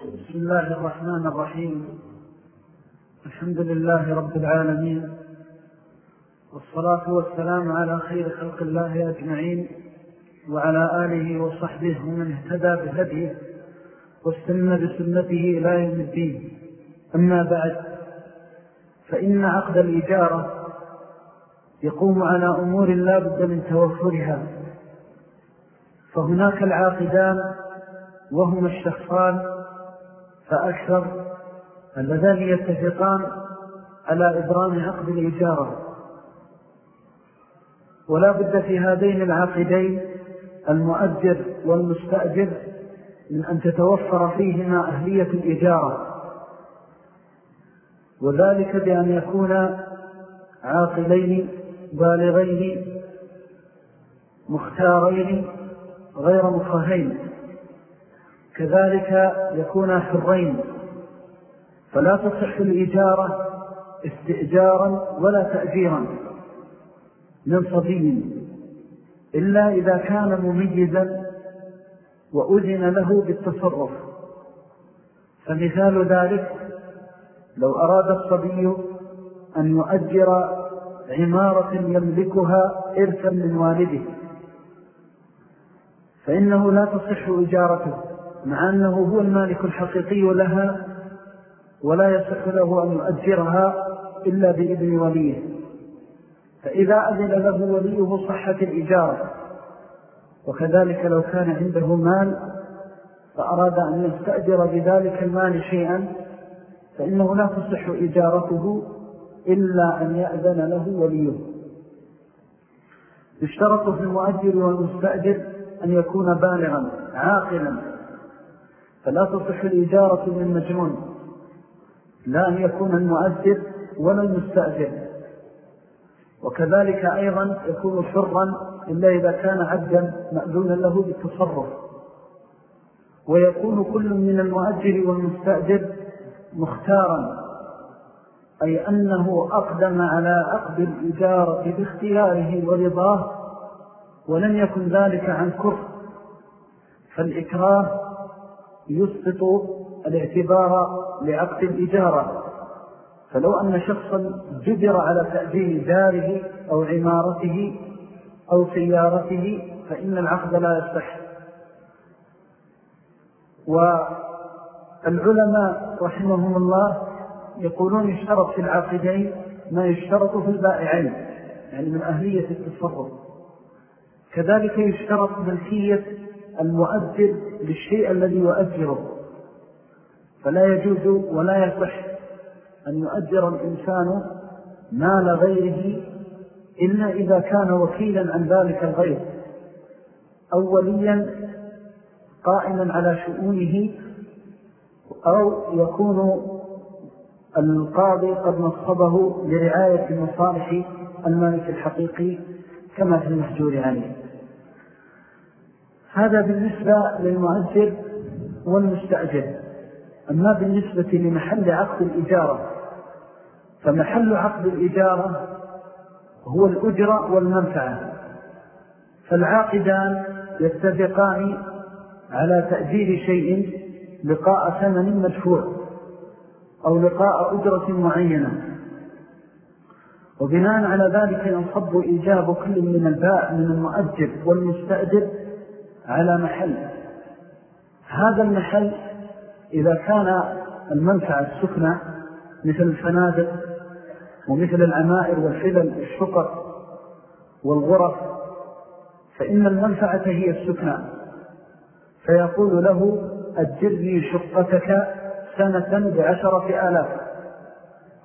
بسم الله الرحمن الرحيم. الحمد لله رب العالمين. والصلاة والسلام على خير خلق الله أجمعين وعلى آله وصحبه ومن اهتدى بهديه واستنى بسنته إلى يوم الدين. أما بعد فإن عقد الإجارة يقوم على أمور لا بد من توفرها. فهناك العاقدان وهما الشخصان فأكثر اللذان يتفقان على إبرام عقد الإجارة. ولا بد في هذين العاقدين المؤجر والمستأجر من أن تتوفر فيهما أهلية الإجارة. وذلك بأن يكون عاقلين بالغين مختارين غير مكرهين كذلك يكون حرين. فلا تصح الإجارة استئجارا ولا تأجيرا من صبي إلا إذا كان مميزا وأذن له بالتصرف. فمثال ذلك لو أراد الصبي أن يؤجر عمارة يملكها إرثا من والده فإنه لا تصح إجارته. مع أنه هو المالك الحقيقي لها ولا يصح له أن يؤجرها إلا بإذن وليه. فإذا أذن له وليه صحة الإجارة وكذلك لو كان عنده مال فأراد أن يستأجر بذلك المال شيئا فإنه لا تصح إجارته إلا أن يأذن له وليه. يشترط في المؤجر والمستأجر أن يكون بالغا عاقلا. فلا تصح الإجارة من مجنون. لا أن يكون المؤجر ولا المستأجر وكذلك أيضا يكون حرا إلا إذا كان عبدا مأذونا له بالتصرف. ويكون كل من المؤجر والمستأجر مختارا. أي أنه أقدم على أقد الإجارة باختياره ورضاه ولم يكن ذلك عن كفر. فالإكراه يسقط الاعتبار لعقد الإجارة فلو أن شخصا جبر على تأجيل داره أو عمارته أو سيارته فإن العقد لا يصح. والعلماء رحمهم الله يقولون يشترط في العاقدين ما يشترط في البائعين يعني من أهلية التصرف. كذلك يشترط ملكية المؤجر للشيء الذي يؤجره فلا يجوز ولا يصح أن يؤجر الإنسان مال غيره إلا إذا كان وكيلا عن ذلك الغير. أو وليا قائما على شؤونه أو يكون القاضي قد نصبه لرعاية مصالح المالك الحقيقي كما في المحجور عليه. هذا بالنسبة للمؤجر والمستأجر أما بالنسبة لمحل عقد الإجارة فمحل عقد الإجارة هو الأجرة والمنفعة. فالعاقدان يتفقان على تأجير شيء لقاء ثمن مدفوع أو لقاء أجرة معينة. وبناء على ذلك ينصب إيجاب كل من الباء من المؤجر والمستأجر على محل. هذا المحل إذا كان المنفعة السكنة مثل الفنادق ومثل العمائر والحلل والشقق والغرف فإن المنفعة هي السكنة. فيقول له أجرني شقتك سنة بعشرة آلاف.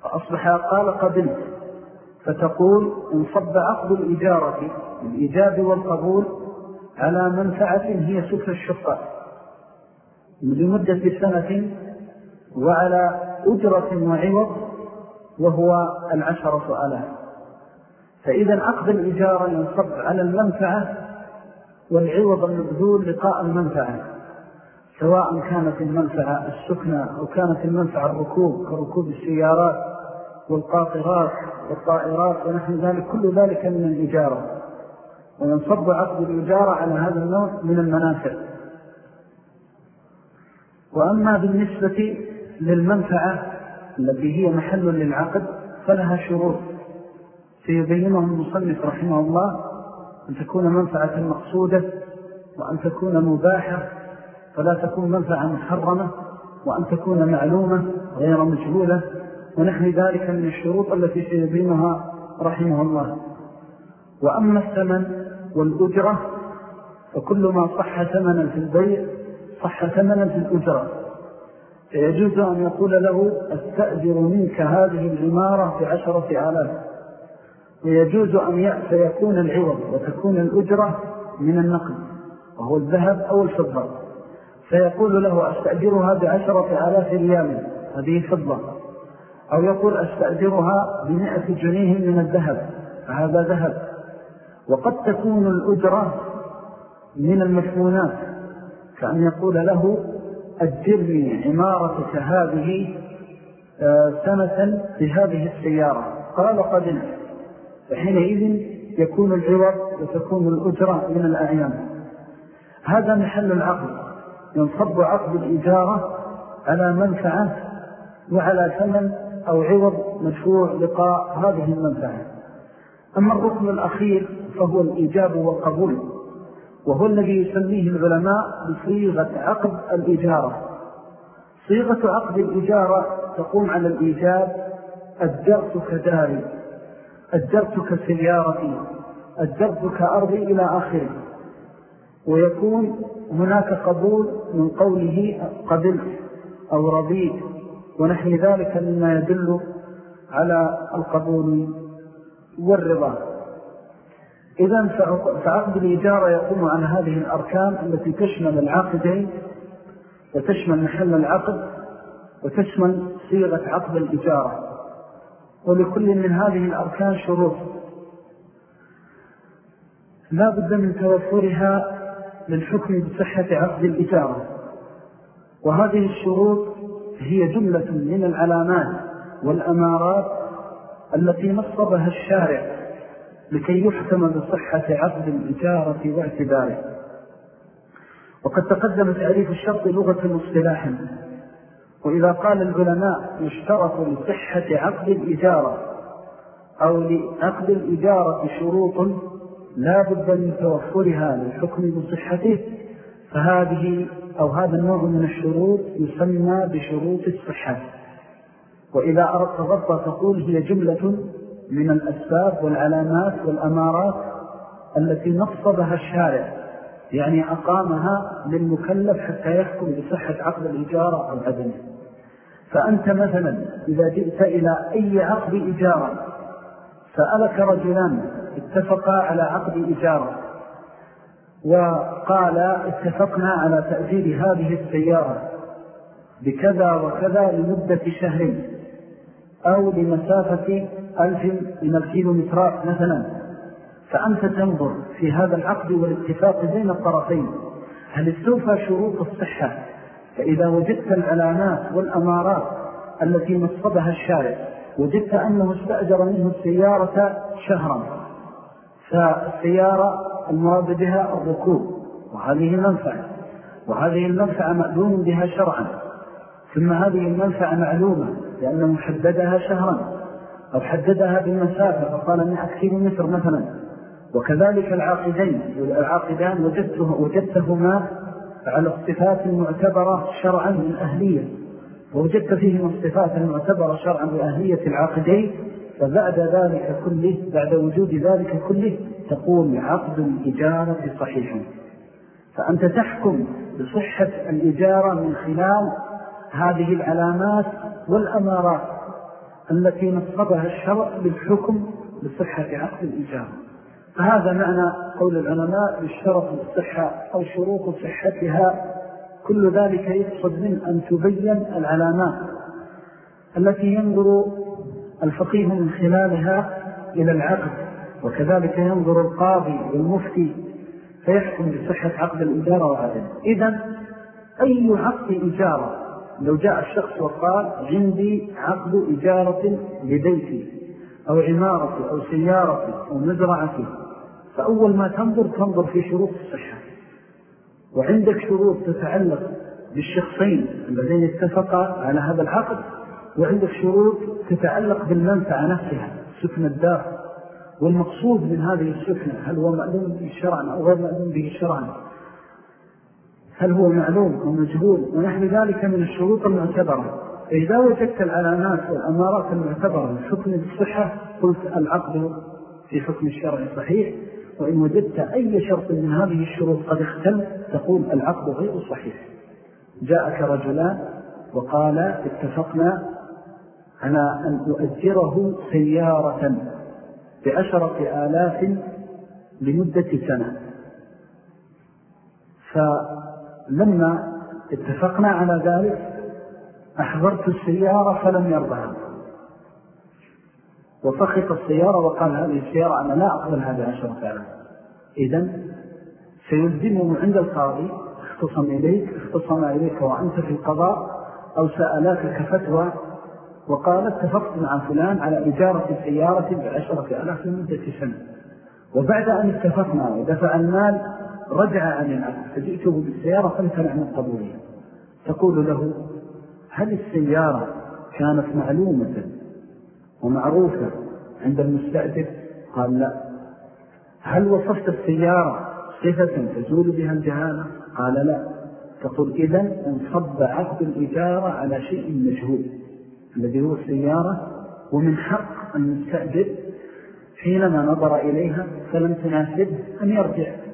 فأصبح قال قبلت فتقول انصب عقد الإجارة الإجاب والقبول على منفعة هي سكن الشقة. لمدة سنة وعلى أجرة وعوض وهو العشرة ألاف فإذا عقد الإجارة ينصب على المنفعة والعوض المبذول لقاء المنفعة سواء كانت المنفعة السكنة أو كانت المنفعة الركوب كركوب السيارات والقاطرات والطائرات ونحن ذلك كل ذلك من الإجارة وينصب عقد الإجارة على هذا النوع من المنافع. وأما بالنسبة للمنفعة التي هي محل للعقد فلها شروط. سيبينها المصنف رحمه الله أن تكون منفعة مقصودة وأن تكون مباحة فلا تكون منفعة محرمة وأن تكون معلومة غير مجهولة. ونحن ذلك من الشروط التي سيبينها رحمه الله. وأما الثمن والأجرة فكل ما صح ثمنا في البيع صح ثمنا في الأجرة. فيجوز أن يقول له أستأجر منك هذه العمارة بعشرة آلاف. ويجوز أن يكون العوض وتكون الأجرة من النقل وهو الذهب أو الفضة. فيقول له أستأجرها بعشرة آلاف ريال هذه فضة. أو يقول أستأجرها بمئة جنيه من الذهب فهذا ذهب. وقد تكون الأجرة من المشمونات كأن يقول له أجرني عمارتك هذه آه، سنة بهذه السيارة. قال قبل فحينئذ يكون العوض وتكون الأجرة من الأعيان. هذا محل العقد. ينصب عقد الإجارة على منفعة وعلى ثمن أو عوض مشروع لقاء هذه المنفعة. أما الركن الأخير فهو الإيجاب والقبول وهو الذي يسميه العلماء بصيغة عقد الإجارة. صيغة عقد الإجارة تقوم على الإيجاب أجرتك داري أجرتك سيارتي أجرتك أرضي إلى آخره. ويكون هناك قبول من قوله قبلت أو رضيت ونحن ذلك مما يدل على القبول والرضا. إذا فعقد الإجارة يقوم عن هذه الأركان التي تشمل العقدين وتشمل محل العقد وتشمل صيغة عقد الإجارة. ولكل من هذه الأركان شروط. لا بد من توفرها للحكم بصحة عقد الإجارة. وهذه الشروط هي جملة من العلامات والأمارات التي نصبها الشارع لكي يحكم بصحة عقد الإجارة واعتباره وقد تقدم تعريف الشرط لغة مصطلاحا وإذا قال العلماء يشترط لصحة عقد الإجارة أو لعقد الإجارة شروط لا بد من توفرها للحكم بصحته فهذه أو هذا النوع من الشروط يسمى بشروط الصحة. وإذا أردت ضبط تقول هي جملة من الأسباب والعلامات والأمارات التي نصبها الشارع يعني أقامها للمكلف حتى يحكم بصحة عقد الإجارة أو عدمه فأنت مثلا إذا جئت إلى أي عقد إجارة سألك رجلان اتفقا على عقد إجارة وقال اتفقنا على تأجيل هذه السيارة بكذا وكذا لمدة شهر أو لمسافة ألف من الكيلومترات مثلا. فأنت تنظر في هذا العقد والاتفاق بين الطرفين. هل استوفى شروط الصحة؟ فإذا وجدت العلامات والأمارات التي نصبها الشارع وجدت أنه استأجر منه السيارة شهرا فالسيارة المراد بها الركوب وهذه منفعة وهذه المنفعة مألوم بها شرعا. ثم هذه المنفعة معلومة لأنه حددها شهرا أو حددها بالمسافة فقال أن أكثر متر مثلا. وكذلك العاقدين العاقدان وجدته وجدتهما على الصفات المعتبرة شرعا للأهلية. ووجدت فيهما الصفات المعتبرة شرعا لأهلية العاقدين فبعد ذلك كله بعد وجود ذلك كله تقول عقد الإجارة صحيح فأنت تحكم بصحة الإجارة من خلال هذه العلامات والأمارات التي نصبها الشرع للحكم بصحة عقد الإجارة فهذا معنى قول العلماء بالشرط الصحة أو شروط صحتها. كل ذلك يقصد من أن تبين العلامات التي ينظر الفقيه من خلالها إلى العقد. وكذلك ينظر القاضي والمفتي فيحكم بصحة عقد الإجارة وعدم إذن أي عقد إجارة لو جاء الشخص وقال عندي عقد إجارة لبيتي أو عمارتي أو سيارتي أو مزرعتي فأول ما تنظر تنظر في شروط الصحة. وعندك شروط تتعلق للشخصين الذين اتفقا على هذا العقد وعندك شروط تتعلق بالمنفعة نفسها سكن الدار. والمقصود من هذه السكنة هل هو مألوم به شرعا أو غير مألوم به شرعا هل هو معلوم أو مجهول؟ ونحن ذلك من الشروط المعتبرة. فإذا وجدت العلامات والأمارات المعتبرة الحكم بالصحة قلت العقد في حكم الشرع صحيح وإن وجدت أي شرط من هذه الشروط قد اختل تقول العقد غير صحيح. جاءك رجلان وقال اتفقنا على أن أؤجره سيارة بعشرة آلاف لمدة سنة. فلما اتفقنا على ذلك أحضرت السيارة فلم يرضها. وفخط السيارة وقال هذه السيارة أنا لا أقبل هذه عشرة آلاف إذن سيلزمه عند القاضي اختصم إليك اختصم إليك وأنت في القضاء أو سألاتك فتوى وقال اتفقت مع فلان على إجارة سيارة بعشرة ألاف لمدة سنة. وبعد أن اتفقنا ودفع المال رجع عن العقد فجئته بالسيارة فامتنع من قبوله تقول له هل السيارة كانت معلومة ومعروفة عند المستأجر؟ قال لا. هل وصفت السيارة صفة تزول بها الجهالة؟ قال لا. تقول إذن انصب عقد الإجارة على شيء مجهول الذي هو السيارة ومن حق المستأجر حينما نظر إليها فلم تناسب أن يرجع.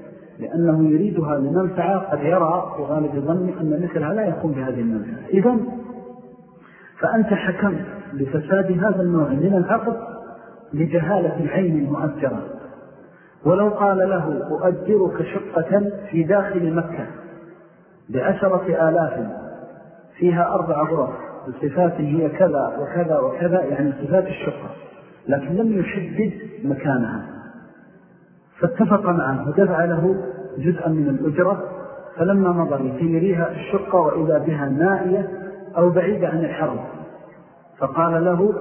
لأنه يريدها لمنفعة قد يرى في غالب ظن أن مثلها لا يكون بهذه المنفعة. إذن فأنت حكمت لفساد هذا النوع من العقد لجهالة العين المؤجرة. ولو قال له أؤجرك شقة في داخل مكة بعشرة آلاف فيها أربع غرف بصفات هي كذا وكذا وكذا يعني صفات الشقة لكن لم يحدد مكانها. فاتفق معه ودفع له جزءا من الأجرة فلما مضى يريها الشقة وإذا بها نائية أو بعيدة عن الحرم فقال له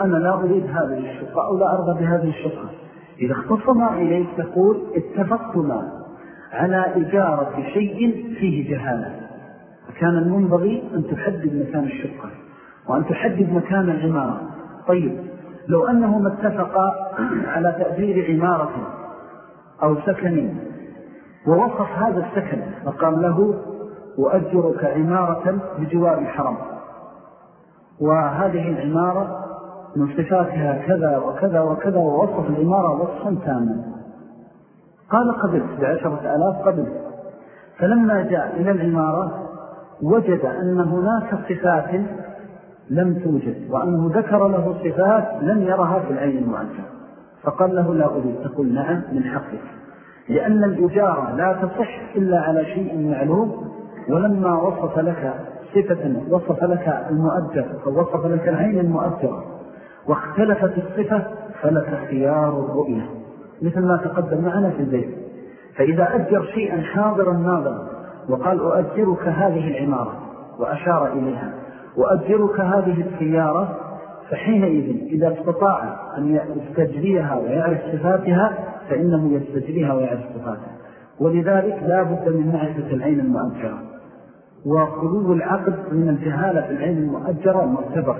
أنا لا أريد هذه الشقة أو لا أرضى بهذه الشقة. إذا اختصم إليك تقول اتفقتما على إجارة شيء فيه جهالة. فكان المنبغي أن تحدد مكان الشقة وأن تحدد مكان العمارة. طيب لو أنهما اتفقا على تأثير عمارة أو سكن. ووصف هذا السكن فقال له أؤجرك عمارة بجوار الحرم. وهذه العمارة من صفاتها كذا وكذا وكذا ووصف العمارة وصفا تاما. قال قبلت بعشرة ألاف قبل. فلما جاء إلى العمارة وجد أن هناك صفات لم توجد وأنه ذكر له صفات لم يرها في العين المعجم فقال له لا أريد. تقول نعم من حقك. لأن الإجارة لا تصح إلا على شيء معلوم ولما وصف لك صفة وصف لك المؤجر أو وصف لك العين المؤجرة واختلفت الصفة فلك خيار الرؤية. مثل ما تقدم معنا في البيت. فإذا أجر شيئا حاضرا ناظرا وقال أؤجرك هذه العمارة وأشار إليها وأجرك هذه السيارة فحينئذ إذا استطاع أن يستجريها ويعرف صفاتها فإنه يستجريها ويعرف صفاتها. ولذلك لا بد من معرفة العين المؤجرة. وخلوه العقد من الجهالة في العين المؤجرة المعتبر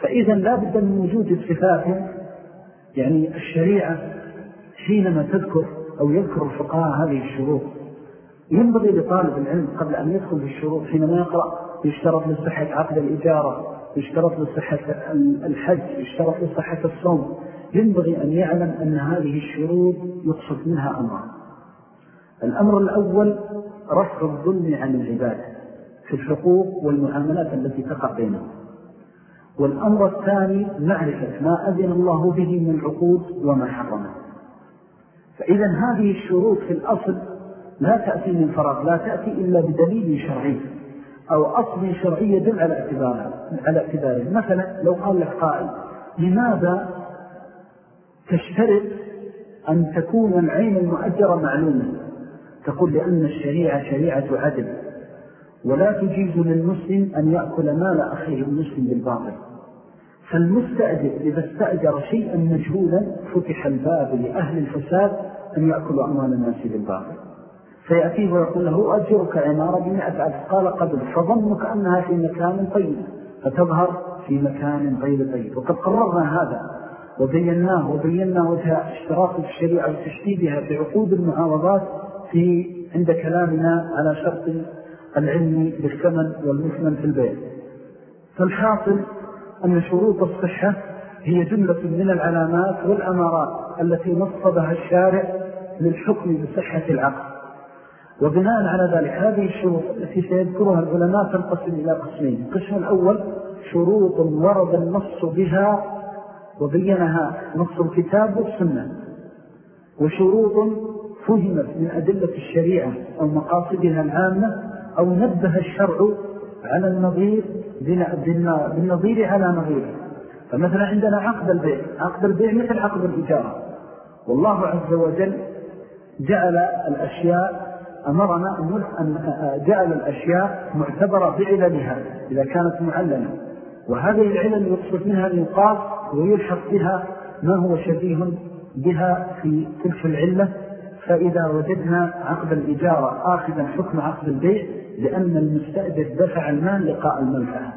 فإذا لا بد من وجود الصفات يعني الشريعة حينما تذكر أو يذكر الفقهاء هذه الشروط. ينبغي لطالب العلم قبل أن يدخل في الشروط حينما يقرأ يشترط لصحة عقد الإجارة يشترط لصحة الحج يشترط لصحة الصوم. ينبغي أن يعلم أن هذه الشروط يقصد منها أمر الأمر الأول رفع الظلم عن العباد في الحقوق والمعاملات التي تقع بينهم. والأمر الثاني معرفة ما أذن الله به من العقود وما حرمه. فإذا هذه الشروط في الأصل لا تأتي من فراغ لا تأتي إلا بدليل شرعي. أو أصل شرعي يدل على اعتباره على اعتباره. مثلا لو قال لك قائل لماذا تشترط أن تكون العين المؤجرة معلومة؟ تقول لأن الشريعة شريعة عدل ولا تجيز للمسلم أن يأكل مال أخيه المسلم بالباطل. فالمستأجر إذا استأجر شيئا مجهولا فتح الباب لأهل الفساد أن يأكلوا أموال الناس بالباطل. فيأتيه ويقول له أجرك عمارة بمئة ألف. قال قبل فظنك أنها في مكان طيب فتظهر في مكان غير طيب. وقد قررنا هذا وبيناه وبينا وجه اشتراك الشريعة وتشديدها بعقود المعاوضات في عند كلامنا على شرط العلم بالثمن والمثمن في البيع فالحاصل أن شروط الصحة هي جملة من العلامات والأمارات التي نصبها الشارع للحكم بصحة العقل. وبناء على ذلك هذه الشروط التي سيذكرها العلماء تنقسم إلى قسمين. القسم الأول شروط ورد النص بها وبينها نص الكتاب والسنة. وشروط فهمت من أدلة الشريعة أو مقاصدها العامة أو نبه الشرع على النظير بالنظير على نظيره. فمثلا عندنا عقد البيع. عقد البيع مثل عقد الإجارة والله عز وجل جعل الأشياء أمرنا أن جعل الأشياء معتبرة بعللها إذا كانت معلنة وهذه العلل يقصد منها الإنقاذ ويلحق بها ما هو شبيه بها في تلك العلة. فإذا وجدنا عقد الإجارة آخذا حكم عقد البيع لأن المستأجر دفع المال لقاء المنفعة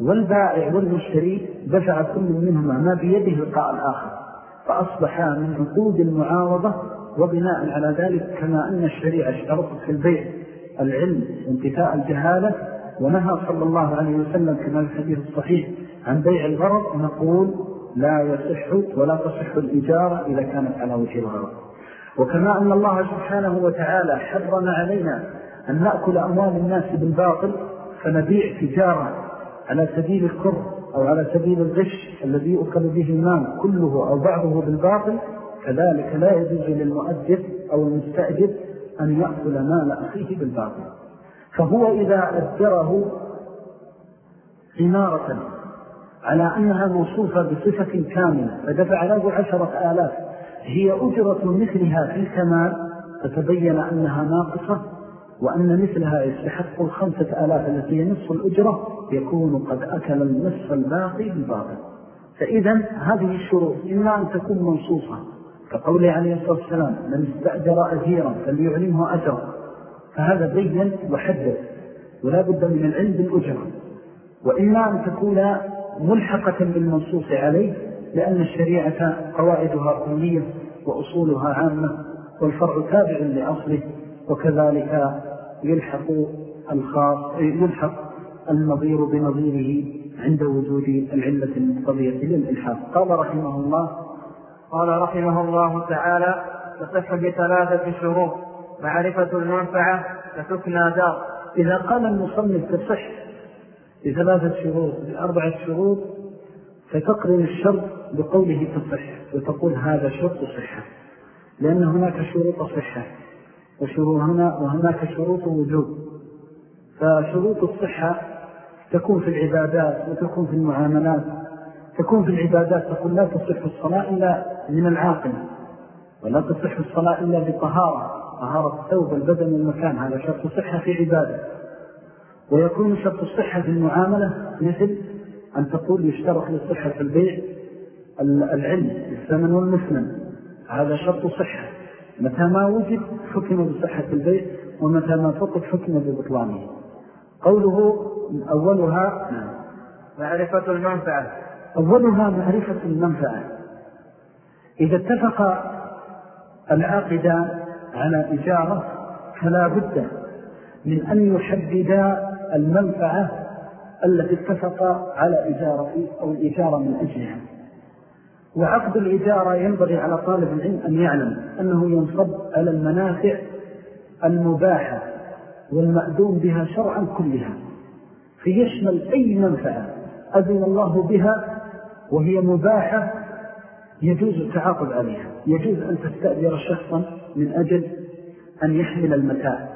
والبائع والمشتري دفع كل منهما ما بيده لقاء الآخر. فأصبحا من عقود المعاوضة وبناء على ذلك كما أن الشريعة اشترطت في البيع العلم وانتفاء الجهالة ونهى صلى الله عليه وسلم كما الحديث الصحيح عن بيع الغرض نقول لا يصح ولا تصح الإجارة إذا كانت على وجه الغرض. وكما أن الله سبحانه وتعالى حرم علينا أن نأكل أموال الناس بالباطل فنبيع تجارة على سبيل الكر أو على سبيل الغش الذي يؤكل به المال كله أو بعضه بالباطل كذلك لا يجوز للمؤدر أو المستأجر أن يأكل مال أخيه بالباطل. فهو إذا أدره إمارة على أنها موصوفة بصفة كاملة فدفع له عشرة آلاف هي أجرة مثلها في الكمال فتبين أنها ناقصة وأن مثلها يستحق الخمسة آلاف التي هي نصف الأجرة يكون قد أكل النصف الباقي بالباطل. فإذا هذه الشروط إما أن تكون منصوصة كقوله عليه الصلاة والسلام من استأجر أجيرا فليعلمه أجر فهذا بين وحدد ولا بد من العلم بالأجرة. وإما أن تكون ملحقة بالمنصوص عليه لأن الشريعة قواعدها كلية وأصولها عامة والفرع تابع لأصله وكذلك يلحق الخاص يلحق النظير بنظيره عند وجود العلة المقتضية للإلحاق. قال رحمه الله قال رحمه الله تعالى تصح بثلاثة شروط معرفة المنفعة فتكنى دار. إذا قال المصنف تصح بثلاثة شروط بأربعة شروط فتقرن الشرط بقوله تصح وتقول هذا شرط صحة لأن هناك شروط صحة وشروط هنا وهناك شروط وجود فشروط الصحة تكون في العبادات وتكون في المعاملات تكون في العبادات تقول لا تصح الصلاة إلا من العاقل ولا تصح الصلاة إلا بطهارة طهارة الثوب البدن والمكان هذا شرط الصحة في عبادة. ويكون شرط الصحة في المعاملة مثل أن تقول يشترط للصحة في البيع العلم الثمن والمثمن هذا شرط صحة. متى ما وجد حكم بصحة البيع ومتى ما فقد حكم ببطلانه. قوله أولها معرفة المنفعة. أولها معرفة المنفعة. إذا اتفق العاقدان على إجارة فلا بد من أن يحددا المنفعة التي اتفق على إجارة أو الإجارة من أجلها. وعقد الإجارة ينبغي على طالب العلم أن يعلم أنه ينصب على المنافع المباحة والمأدوم بها شرعا كلها فيشمل أي منفعة أذن الله بها وهي مباحة يجوز التعاقد عليها. يجوز أن تستأجر شخصا من أجل أن يحمل المتاع.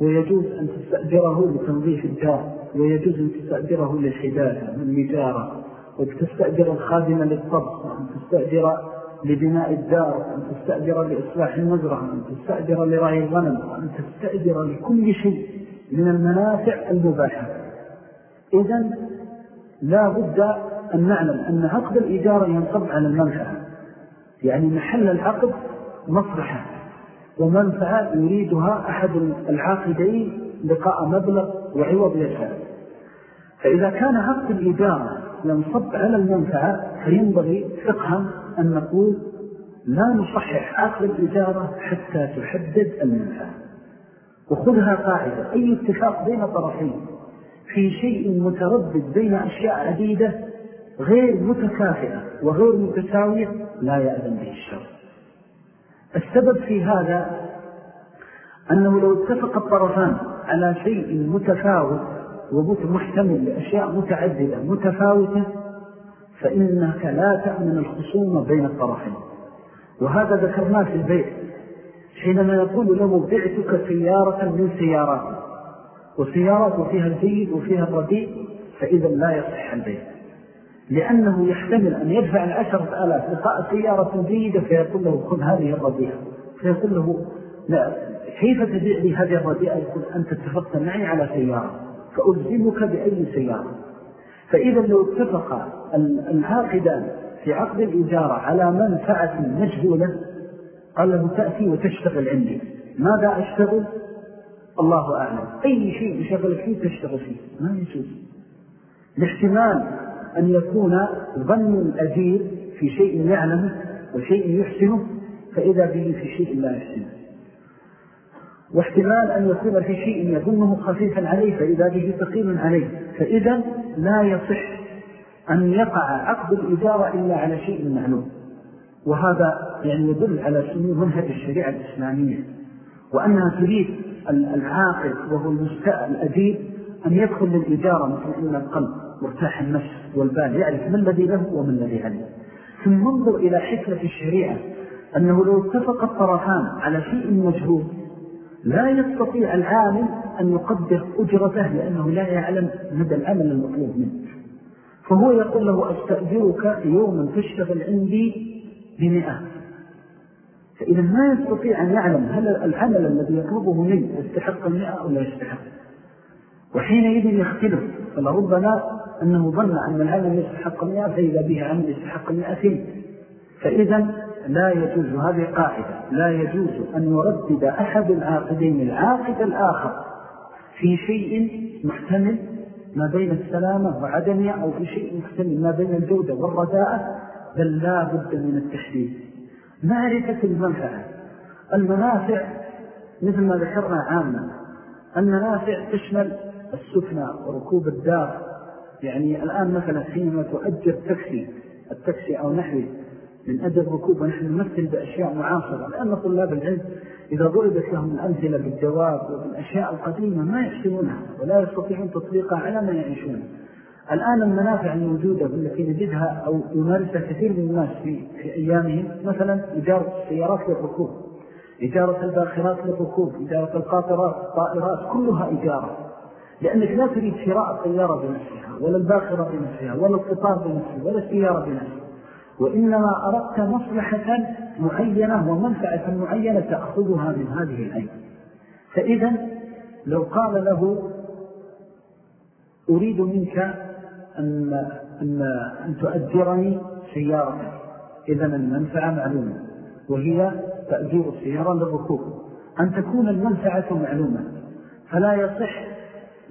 ويجوز أن تستأجره لتنظيف الدار ويجوز أن تستأجره للحداثة والمجارة وتستأجر الخادمة للطبخ وأن تستأجر لبناء الدار وأن تستأجر لإصلاح المزرعة وأن تستأجر لرعي الغنم وأن تستأجر لكل شيء من المنافع المباحة. إذن لا بد أن نعلم أن عقد الإجارة ينصب على المنفعة. يعني محل العقد مصلحة ومنفعة يريدها أحد العاقدين لقاء مبلغ وعوض يسعى فإذا كان عقد الإدارة ينصب على المنفعة فينبغي فقها أن نقول لا نصحح عقد الإدارة حتى تحدد المنفعة. وخذها قاعدة أي اتفاق بين طرفين في شيء متردد بين أشياء عديدة غير متكافئة وغير متساوية لا يأذن به الشر. السبب في هذا أنه لو اتفق الطرفان على شيء متفاوت ومحتمل لأشياء متعددة متفاوتة فإنك لا تأمن الخصومة بين الطرفين. وهذا ذكرناه في البيع حينما يقول له بعتك سيارة من سيارات وسيارات فيها الجيد وفيها الرديء فإذا لا يصح البيع. لأنه يحتمل أن يدفع العشرة ألاف لقاء سيارة جيدة فيقول له خذ هذه الرديئة. فيقول له لا كيف تبيع لي هذه الرديئة؟ يقول أنت اتفقت معي على سيارة فألزمك بأي سيارة. فإذا لو اتفق العاقدان في عقد الإجارة على منفعة مجهولة قال له تأتي وتشتغل عندي. ماذا أشتغل؟ الله أعلم. أي شيء يشغل فيه تشتغل فيه. ما يجوز. الاحتمال أن يكون ظن الأجير في شيء يعلمه وشيء يحسنه فإذا به في شيء لا يحسنه. واحتمال أن يكون في شيء يظنه خفيفا عليه فإذا به ثقيل عليه. فإذا لا يصح أن يقع عقد الإجارة إلا على شيء معلوم. وهذا يعني يدل على سنو منهج الشريعة الإسلامية. وأنها تريد العاقل وهو المستاء الأديب أن يدخل للإجارة مطمئن القلب. مرتاح النفس والبال يعرف من الذي له ومن الذي عليه. ثم انظر إلى حكمة الشريعة أنه لو اتفق الطرفان على شيء مجهول لا يستطيع العامل أن يقدر أجرته لأنه لا يعلم مدى العمل المطلوب منه. فهو يقول له أستأجرك يوما تشتغل عندي بمئة. فإذا ما يستطيع أن يعلم هل العمل الذي يطلبه منه يستحق المئة أو لا يستحق. وحينئذ يختلف فلربما أنه ظن أن العمل يستحق المئة فإذا به عمل يستحق المئتين فإذا لا يجوز هذه قاعدة لا يجوز أن يردد أحد العاقدين العاقد الآخر في شيء محتمل ما بين السلامة وعدمها أو في شيء محتمل ما بين الجودة والرداءة بل لا بد من التحديد معرفة المنفعة. المنافع مثل ما ذكرنا عامة المنافع تشمل السكنة وركوب الدار يعني الآن مثلا حينما تؤجر تكسي التكسي أو نحوه من أجل الركوب ونحن نمثل بأشياء معاصرة لأن طلاب العلم إذا ضربت لهم الأمثلة بالجواب وبالأشياء القديمة ما يحسنونها ولا يستطيعون تطبيقها على ما يعيشون. الآن المنافع الموجودة التي نجدها أو يمارسها كثير من الناس في, في أيامهم مثلا إجارة السيارات للركوب إجارة الباخرات للركوب إجارة القاطرات الطائرات كلها إجارة لأنك لا تريد شراء الطيارة بنفسها ولا الباخرة بنفسها ولا القطار بنفسها ولا السيارة بنفسها. وإنما أردت مصلحة معينة ومنفعة معينة تأخذها من هذه العين فإذا لو قال له أريد منك أن, أن, أن تؤجرني سيارة إذا المنفعة معلومة وهي تأجير السيارة للركوب. أن تكون المنفعة معلومة فلا يصح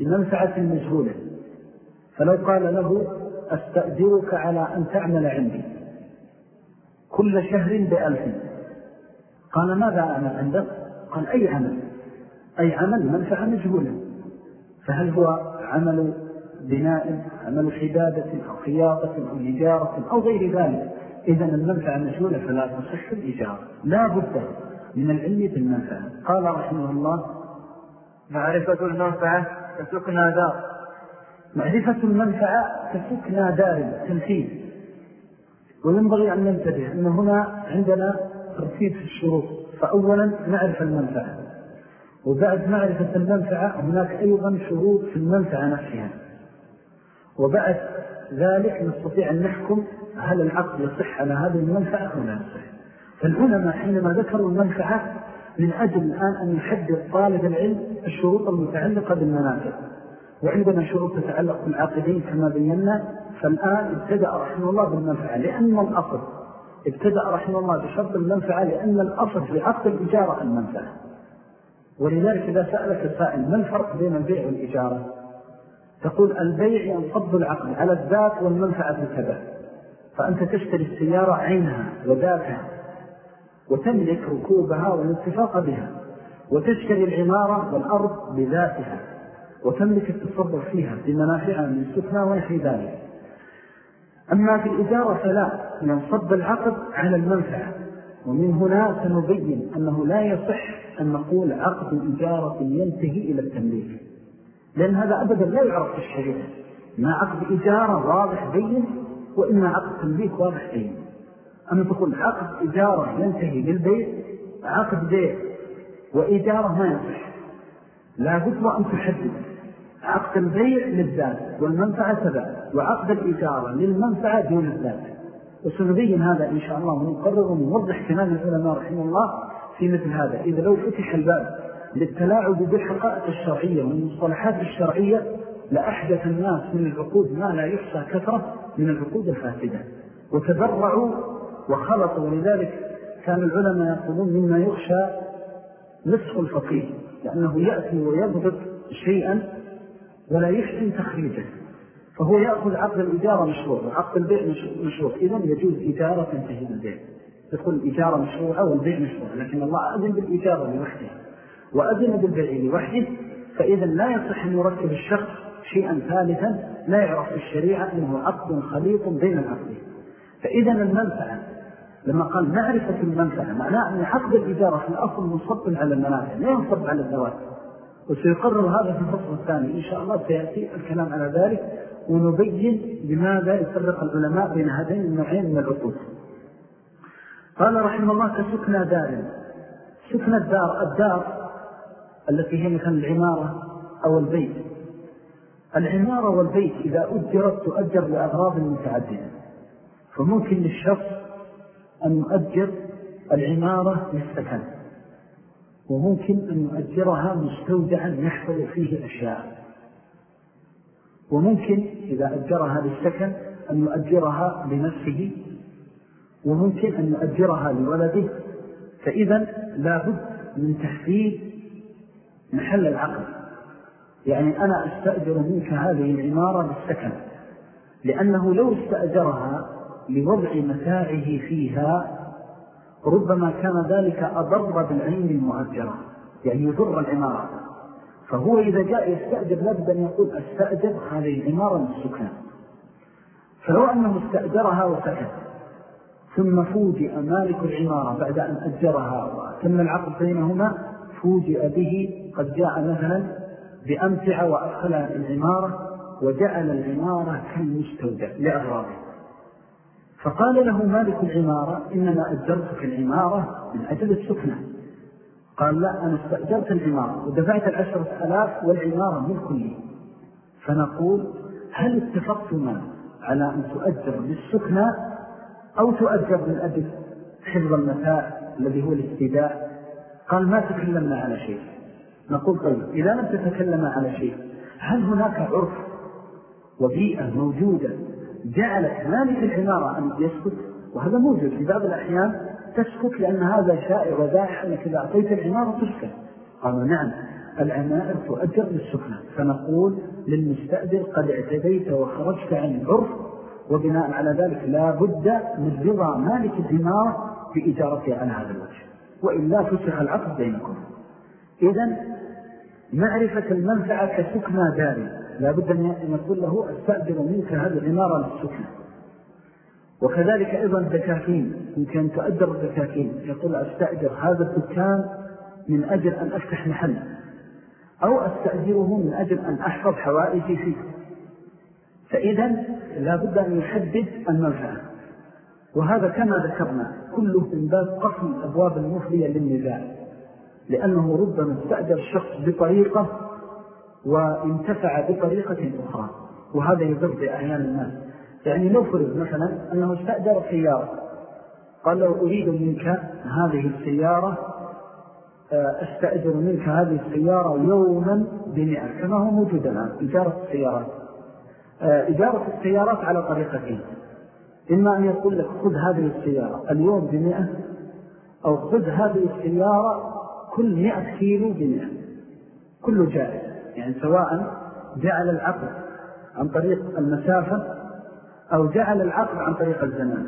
لمنفعة مجهولة. فلو قال له أستأجرك على أن تعمل عندي. كل شهر بألف. قال ماذا أعمل عندك؟ قال أي عمل؟ أي عمل منفعة مجهولة. فهل هو عمل بناء عمل حدادة أو خياطة أو نجارة أو غير ذلك؟ إذن المنفعة مجهولة فلا تصح الإجارة لا بد من العلم بالمنفعة. قال رحمه الله معرفة المنفعة كسكنى دار. معرفة المنفعة كسكنى دار تنفيذ وينبغي أن ننتبه أن هنا عندنا ترتيب في الشروط. فأولا نعرف المنفعة. وبعد معرفة المنفعة هناك أيضا شروط في المنفعة نفسها. وبعد ذلك نستطيع أن نحكم هل العقد يصح على هذه المنفعة أو لا يصح. فالعلماء حينما ذكروا المنفعة من أجل الآن أن يحدد طالب العلم الشروط المتعلقة بالمنافع وعندنا شروط تتعلق بالعاقدين كما بينا فالآن ابتدأ رحمه الله بالمنفعة لأن الأصل ابتدأ رحمه الله بشرط المنفعة لأن الأصل في عقد الإجارة المنفعة. ولذلك إذا سألك سائل ما الفرق بين البيع والإجارة؟ تقول البيع ينقض العقد على الذات والمنفعة بالكذا فأنت تشتري السيارة عينها وذاتها. وتملك ركوبها والاتفاق بها وتشتري العمارة والأرض بذاتها وتملك التصرف فيها بمنافعها من سكنى ونحي ذلك. أما في الإجارة فلا ينصب العقد على المنفعة. ومن هنا سنبين أنه لا يصح أن نقول عقد إجارة ينتهي إلى التمليك لأن هذا أبدا لا يعرف في الشريعة. ما عقد إجارة واضح بين وإما عقد تمليك واضح بين. أما تقول عقد إجارة ينتهي بالبيع عقد بيع وإجارة ما يصح. لا بد أن تحدد عقد البيع للذات والمنفعة تبع وعقد الإجارة للمنفعة دون الذات. وسنبين هذا إن شاء الله ونقرر ونوضح كلام العلماء رحمه الله في مثل هذا. إذا لو فتح الباب للتلاعب بالحقائق الشرعية والمصطلحات الشرعية لأحدث الناس من العقود ما لا يحصى كثرة من العقود الفاسدة. وتبرعوا وخلطوا ولذلك كان العلماء يقولون مما يخشى نصف الفقيه لأنه يأتي ويضبط شيئا ولا يحسن تخريجه فهو يأخذ عقد الإجارة مشروع وعقد البيع مشروع. إذن يجوز إجارة تنتهي بالبيع تدخل الإجارة مشروعة والبيع مشروع لكن الله أذن بالإجارة لوحده وأذن بالبيع لوحده فإذا لا يصح أن يركب الشخص شيئا ثالثا لا يعرف الشريعة أنه عقد خليط بين العقدين. فإذا المنفعة لما قال معرفة المنفعة معناه أن عقد الإجارة في الأصل منصب على المنافع لا ينصب على الذوات وسيقرر هذا في الفصل الثاني إن شاء الله سيأتي الكلام على ذلك ونبين لماذا يفرق العلماء بين هذين النوعين من العقود. قال رحمه الله كسكنى دار. سكنى الدار الدار التي هي مثل العمارة أو البيت. العمارة والبيت إذا أجرت تؤجر لأغراض متعددة فممكن للشخص أن يؤجر العمارة للسكن. وممكن أن يؤجرها مستودعا يحفظ فيه أشياء وممكن إذا أجرها للسكن أن يؤجرها لنفسه. وممكن أن يؤجرها لولده. فإذا لابد من تحديد محل العقل يعني أنا أستأجر منك هذه العمارة للسكن. لأنه لو استأجرها لوضع متاعه فيها ربما كان ذلك أضر بالعين المؤجرة يعني يضر العمارة. فهو إذا جاء يستأجر لابد أن يقول أستأجر هذه العمارة للسكن فلو أنه استأجرها وسكن ثم فوجئ مالك العمارة بعد أن أجرها وتم العقد بينهما فوجئ به قد جاء مثلا بأمتع وأدخلها العمارة وجعل العمارة كالمستودع لأغراضه. فقال له مالك العمارة إنما أجرتك العمارة من أجل السكنة. قال لا أنا استأجرت العمارة ودفعت العشرة ألاف والعمارة ملك لي. فنقول هل اتفقتما على أن تؤجر للسكنة أو تؤجر من أجل حفظ المتاع الذي هو الاستداء؟ قال ما تكلمنا على شيء. نقول طيب إذا لم تتكلم على شيء هل هناك عرف وبيئة موجودة جعلت مالك العمارة أن يسكت وهذا موجود في بعض الأحيان تسكت لأن هذا شائع ودائع أنك إذا أعطيت العمارة تسكت. قالوا نعم العمائر تؤجر للسكنة فنقول للمستأجر قد اعتديت وخرجت عن العرف وبناء على ذلك لا بد من رضا مالك العمارة بإجارتها على هذا الوجه. وإلا فسخ العقد بينكم. إذن معرفة المنفعة كسكنى داري. لا بد أن يقول له استأجر منك هذه العمارة للسكنة وكذلك أيضا الدكاكين. يمكن تؤجر الدكاكين يقول أستأجر هذا الدكان من أجل أن أفتح محل. أو أستأجره من أجل أن أحفظ حوائجي فيه. فإذا لا بد أن يحدد المنفعة وهذا كما ذكرنا كله من باب قسم الأبواب المفلية للنزاع. لأنه ربما استأجر الشخص بطريقة وانتفع بطريقة أخرى. وهذا يضر بأحيان الناس. يعني لو فرض مثلا أنه استأجر سيارة. قال له أريد منك هذه السيارة آه، أستأجر منك هذه السيارة يوما بمئة. كما هو موجود الآن إجارة السيارات. آه، إجارة السيارات على طريقتين. إما أن يقول لك خذ هذه السيارة اليوم بمئة أو خذ هذه السيارة كل مئة كيلو بمئة. كله جائز يعني سواء جعل العقل عن طريق المسافة أو جعل العقل عن طريق الزمان.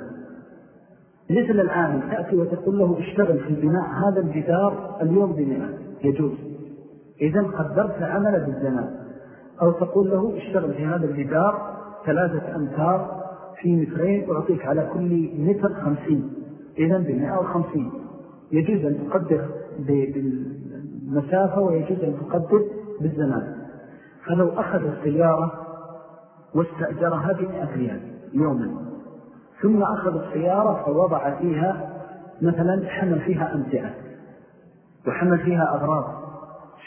مثل العامل تأتي وتقول له اشتغل في بناء هذا الجدار اليوم بمئة. يجوز. إذا قدرت عمل بالزمان. أو تقول له اشتغل في هذا الجدار ثلاثة أمتار في مترين أعطيك على كل متر خمسين. إذا بمئة وخمسين. يجوز أن تقدر بالمسافة ويجوز أن تقدر بالزمان. فلو أخذ السيارة واستأجرها بمئة ريال يوما ثم أخذ السيارة فوضع فيها مثلا حمل فيها أمتعة وحمل فيها أغراض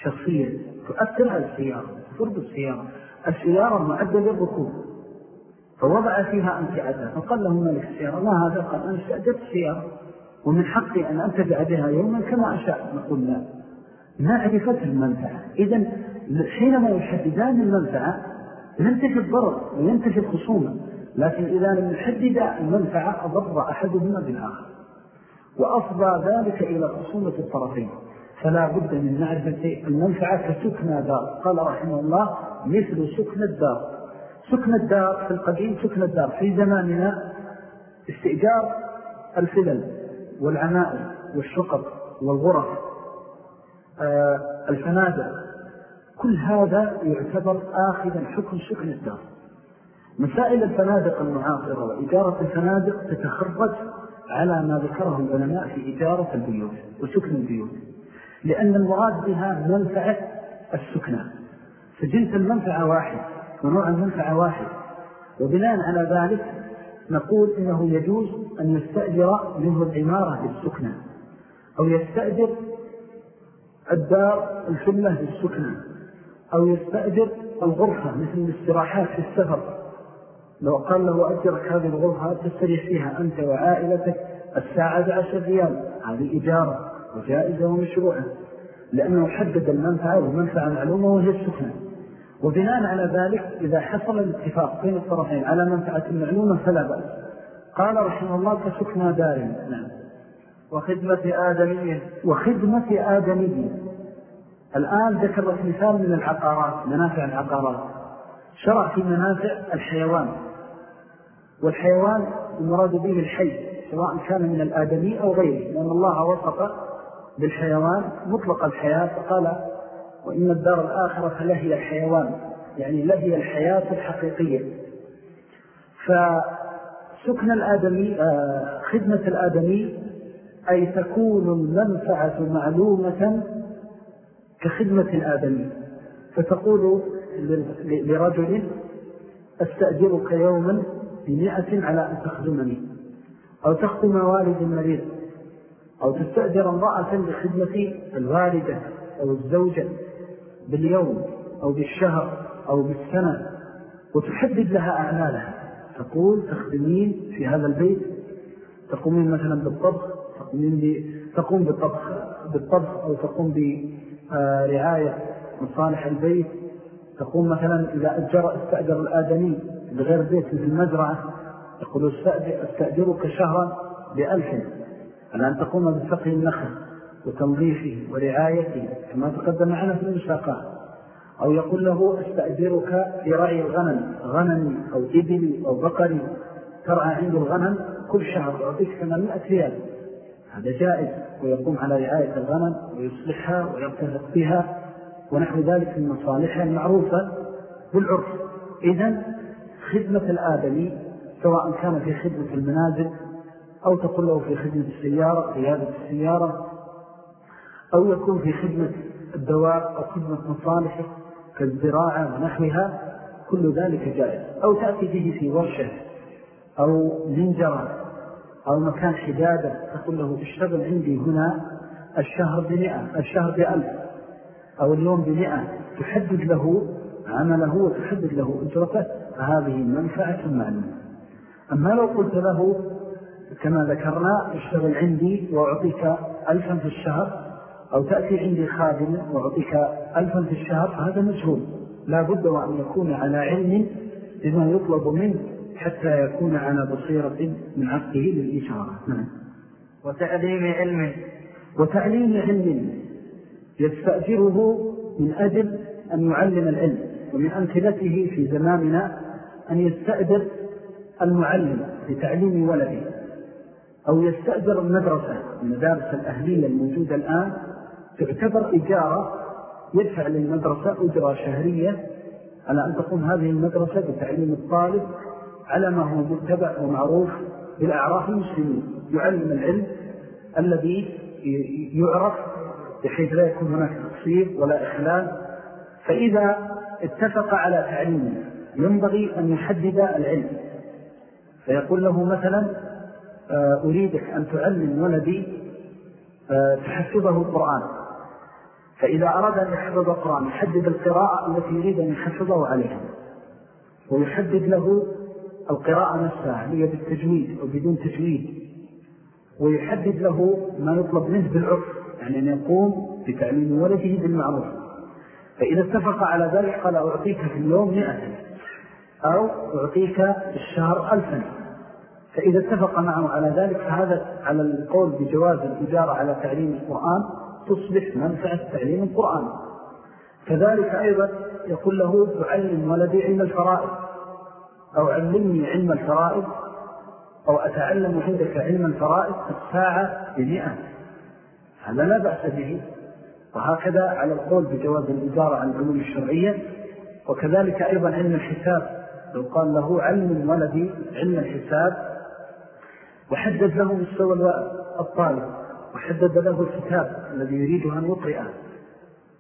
شخصية تؤثر على السيارة تفرد السيارة. السيارة معدة للركوب فوضع فيها أمتعتها فقال له مالك السيارة ما هذا قال أنا استأجرت السيارة ومن حقي أن أنتفع بها يوما كما أشاء. نقول لا. معرفة المنفعة إذن حينما يحددان المنفعة ينتفي الضرر وينتفي الخصومة لكن إذا لم يحدد المنفعة أضر أحدهما بالآخر. وأفضى ذلك إلى خصومة الطرفين. فلا بد من معرفة المنفعة كسكنى دار قال رحمه الله مثل سكن الدار. سكن الدار في القديم سكن الدار. في زماننا استئجار الفلل والعنائل والشقب والغرف الفنادق. كل هذا يعتبر آخذا حكم سكن الدار. مسائل الفنادق المعاصرة وإجارة الفنادق تتخرج على ما ذكره العلماء في إجارة البيوت وسكن البيوت. لأن المراد بها منفعة السكنة. فجنس المنفعة واحد ونوع المنفعة واحد. وبناء على ذلك نقول إنه يجوز أن يستأجر منه العمارة بالسكنة أو يستأجر الدار الفلة بالسكنة أو يستأجر الغرفة مثل الاستراحات في السفر. لو قال له أجرك هذه الغرفة تستريح فيها أنت وعائلتك الساعة عشر ريال. هذه إجارة وجائزة ومشروعة لأنه حدد المنفعة والمنفعة معلومة وهي السكنة وبناء على ذلك إذا حصل الاتفاق بين الطرفين على منفعة المعلومة فلا بأس. قال رحمه الله كسكنى دار. نعم. وخدمة آدمية وخدمة آدمية الآن ذكرت مثال من العقارات منافع العقارات. شرع في منافع الحيوان. والحيوان المراد به الحي سواء كان من الآدمي أو غيره. لأن الله وصف بالحيوان مطلق الحياة فقال وإن الدار الآخرة لهي الحيوان. يعني لهي الحياة الحقيقية. فسكن الآدمي آه، خدمة الآدمي أي تكون المنفعة معلومة كخدمة الآدمي. فتقول لرجل أستأجرك يوما بمئة على أن تخدمني. أو تخدم والد مريض. أو تستأجر امرأة لخدمة الوالدة أو الزوجة باليوم أو بالشهر أو بالسنة وتحدد لها أعمالها. تقول تخدمين في هذا البيت. تقومين مثلا بالطبخ. تقومين تقوم بالطبخ, بالطبخ أو تقوم برعاية مصالح البيت. تقوم مثلا إذا أجر استأجر الآدمي بغير بيت في المزرعة يقول استأجرك شهرا بألف. الآن تقوم بفقه النخل وتنظيفه ورعايته كما تقدم معنا في المشاقات أو يقول له استأجرك في رعي الغنم غنمي أو إبلي أو بقري ترعى عند الغنم كل شهر أعطيك 800 ريال. هذا جائز ويقوم على رعاية الغنم ويصلحها ويرتفق بها ونحو ذلك من مصالحها المعروفة بالعرف. إذن خدمة الآدمي سواء كان في خدمة المنازل أو تقول له في خدمة السيارة قيادة السيارة أو يكون في خدمة الدواء أو خدمة مصالحه كالزراعة ونحوها كل ذلك جائز. أو تأتي به في ورشة أو منجرة أو مكان حدادة تقول له اشتغل عندي هنا الشهر بمئة الشهر بألف أو اليوم بمئة تحدد له عمله وتحدد له أجرته فهذه منفعة معلومة. أما لو قلت له كما ذكرنا اشتغل عندي وأعطيك ألفا في الشهر أو تأتي عندي خادم وأعطيك ألفا في الشهر فهذا مجهول. لا بد وأن يكون على علم بما يطلب منه. حتى يكون على بصيرة من عقده للإشارة. نعم. وتعليم علم. وتعليم علم يستأجره من أجل أن يعلم العلم ومن أمثلته في زماننا أن يستأجر المعلم لتعليم ولده أو يستأجر المدرسة المدارس الأهلية الموجودة الآن تعتبر إجارة يدفع للمدرسة أجرة شهرية على أن تقوم هذه المدرسة بتعليم الطالب على ما هو متبع ومعروف بالأعراف المسلمين. يعلم العلم الذي يعرف بحيث لا يكون هناك تقصير ولا إخلال. فإذا اتفق على تعليمه ينبغي أن يحدد العلم. فيقول له مثلا آه، أريدك أن تعلم ولدي آه، تحفظه القرآن. فإذا أراد أن يحفظ القرآن يحدد القراءة التي يريد أن يحفظه عليها. ويحدد له القراءة نفسها هي بالتجويد أو بدون تجويد ويحدد له ما يطلب منه بالعرف يعني أن يقوم بتعليم ولده بالمعروف. فإذا اتفق على ذلك قال أعطيك في اليوم مئة أو أعطيك في الشهر ألفا فإذا اتفق معه على ذلك فهذا على القول بجواز الإجارة على تعليم القرآن تصبح منفعة تعليم القرآن. كذلك أيضا يقول له تعلم ولدي علم الفرائض. أو علمني علم الفرائض أو أتعلم عندك علم الفرائض الساعة بمئة. هذا لا بأس به. وهكذا على القول بجواز الإدارة عن العلوم الشرعية وكذلك أيضا علم الحساب. لو قال له علم ولدي علم الحساب وحدد له مستوى الطالب وحدد له الكتاب الذي يريد أن يقرأه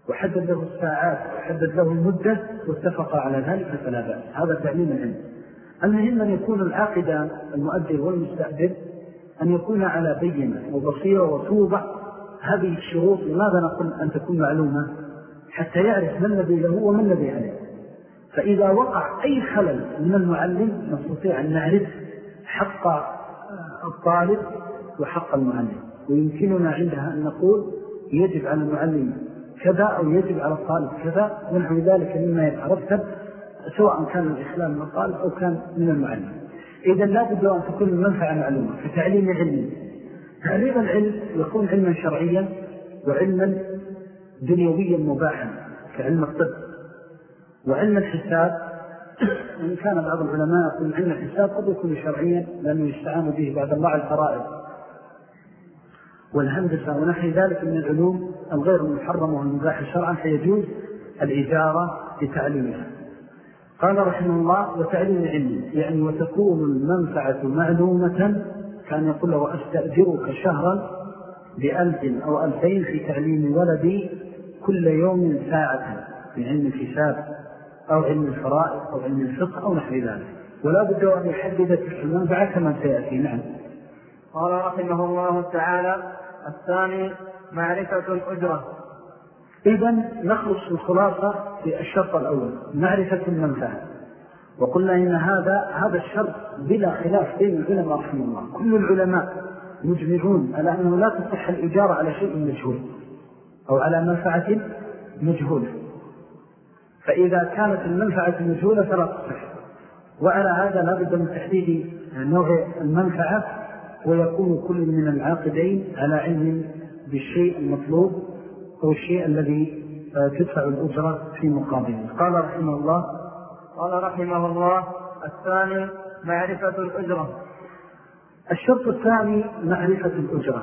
وحدد له الساعات وحدد له المدة واتفق على ذلك فلا بأس. هذا تعليم العلم. المهم أن يكون العاقدان المؤدر والمستأجر أن يكون على بينة وبصيرة وتوضع. هذه الشروط لماذا نقول أن تكون معلومة؟ حتى يعرف ما الذي له وما الذي عليه. فإذا وقع أي خلل من المعلم نستطيع أن نعرف حق الطالب وحق المعلم. ويمكننا عندها أن نقول يجب على المعلم كذا أو يجب على الطالب كذا ونحو ذلك مما يترتب سواء كان الإخلال من الطالب أو كان من المعلم. إذا لا بد أن تكون المنفعة معلومة كتعليم علم تعليم العلم يكون علما شرعيا وعلما دنيويا مباحا كعلم الطب وعلم الحساب. وإن كان بعض العلماء يقول علم الحساب قد يكون شرعيا لأنه يستعان به بعد الله الفرائض. والهندسة ونحي ذلك من العلوم الغير المحرمة والمباح شرعا فيجوز الإجارة لتعليمها. قال رحمه الله وتعليم علم يعني وتكون المنفعة معلومة. كان يقول له أستأجرك شهرا بألف أو ألفين في تعليم ولدي كل يوم ساعة في علم الحساب أو علم الفرائض أو علم الفقه أو نحو ذلك. ولا بد أن يحدد تلك المنفعة كما سيأتي. نعم. قال رحمه الله تعالى الثاني معرفة الأجرة. إذا نخلص الخلاصة في الشرط الأول معرفة المنفعة. وقلنا إن هذا هذا الشرط بلا خلاف بين العلماء رحمه الله. كل العلماء مجمعون على أنه لا تصح الإجارة على شيء مجهول أو على منفعة مجهولة. فإذا كانت المنفعة مجهولة فلا تصح. وعلى هذا لا بد من تحديد نوع المنفعة ويكون كل من العاقدين على علم بالشيء المطلوب أو الشيء الذي تدفع الأجرة في مقابله. قال رحمه الله قال رحمه الله الثاني معرفة الأجرة. الشرط الثاني معرفة الأجرة.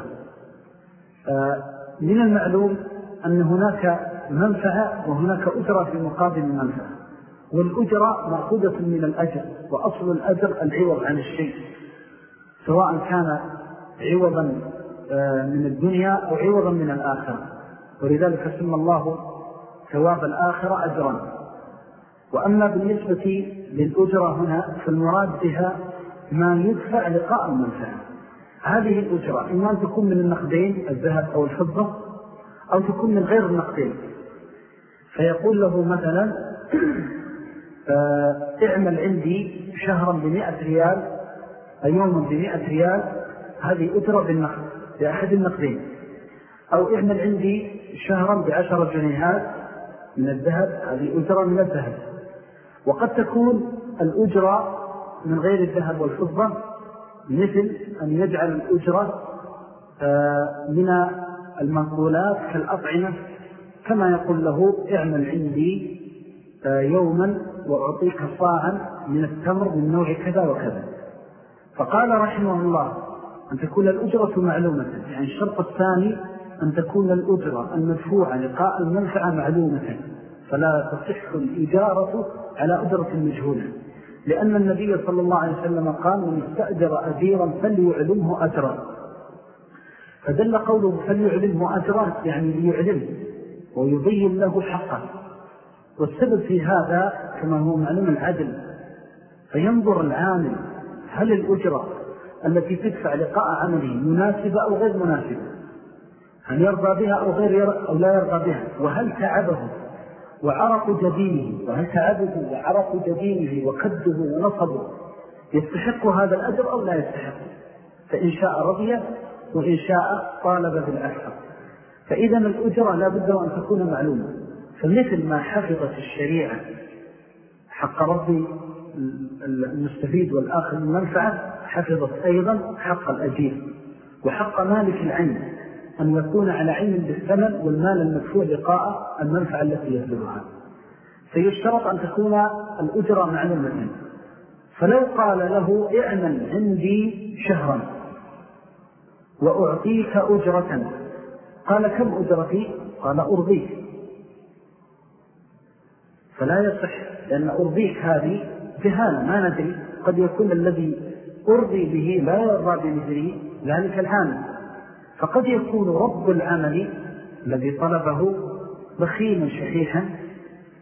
من المعلوم أن هناك منفعة وهناك أجرة في مقابل المنفعة. والأجرة مأخوذة من الأجر وأصل الأجر العوض عن الشيء. سواء كان عوضا آه، من الدنيا أو عوضا من الآخرة. ولذلك سمى الله ثواب الآخرة أجرا. وأما بالنسبة للأجرة هنا فالمراد بها ما يدفع لقاء المنفعة. هذه الأجرة إما أن تكون من النقدين الذهب أو الفضة أو تكون من غير النقدين. فيقول له مثلا آه، اعمل عندي شهرا بمئة ريال يوما بمئة ريال هذه أجرة بالنقد بأحد النقدين. أو اعمل عندي شهرا بعشرة جنيهات من الذهب هذه أجرة من الذهب. وقد تكون الأجرة من غير الذهب والفضة مثل أن يجعل الأجرة آه، من المنقولات كالأطعمة. كما يقول له اعمل عندي آه، يوما وأعطيك صاعا من التمر من نوع كذا وكذا. فقال رحمه الله أن تكون الأجرة معلومة يعني الشرط الثاني أن تكون الأجرة المدفوعة لقاء المنفعة معلومة فلا تصح الإجارة على أجرة مجهولة. لأن النبي صلى الله عليه وسلم قال من استأجر أجيرا فليعلمه أجرا فدل قوله فليعلمه أجرا يعني ليعلمه ويبين له حقا والسبب في هذا كما هو معلوم العدل. فينظر العامل هل الأجرة التي تدفع لقاء عمله مناسبة أو غير مناسبة؟ هل يرضى بها أو, غير أو لا يرضى بها وهل تعبه وعرق جدينه وهل تعبه وعرق جدينه وكده ونصبه يستحق هذا الأجر أو لا يستحق؟ فإن شاء رضي وإن شاء طالب بالأحق فإذا الأجرة لا بد أن تكون معلومة. فمثل ما حفظت الشريعة حق ربي المستفيد والآخر المنفعة حفظت أيضا حق الأجير وحق مالك العين. أن يكون على علم بالثمن والمال المدفوع لقاء المنفعة التي يبذلها فيشترط أن تكون الأجرة معلومة فلو قال له اعمل عندي شهرا وأعطيك أجرة قال كم أجرتي؟ قال أرضيك. فلا يصح لأن أرضيك هذه جهالة ما ندري. قد يكون الذي أرضي به لا يرضى بمثله ذلك العامل فقد يكون رب العمل الذي طلبه بخيلا شحيحا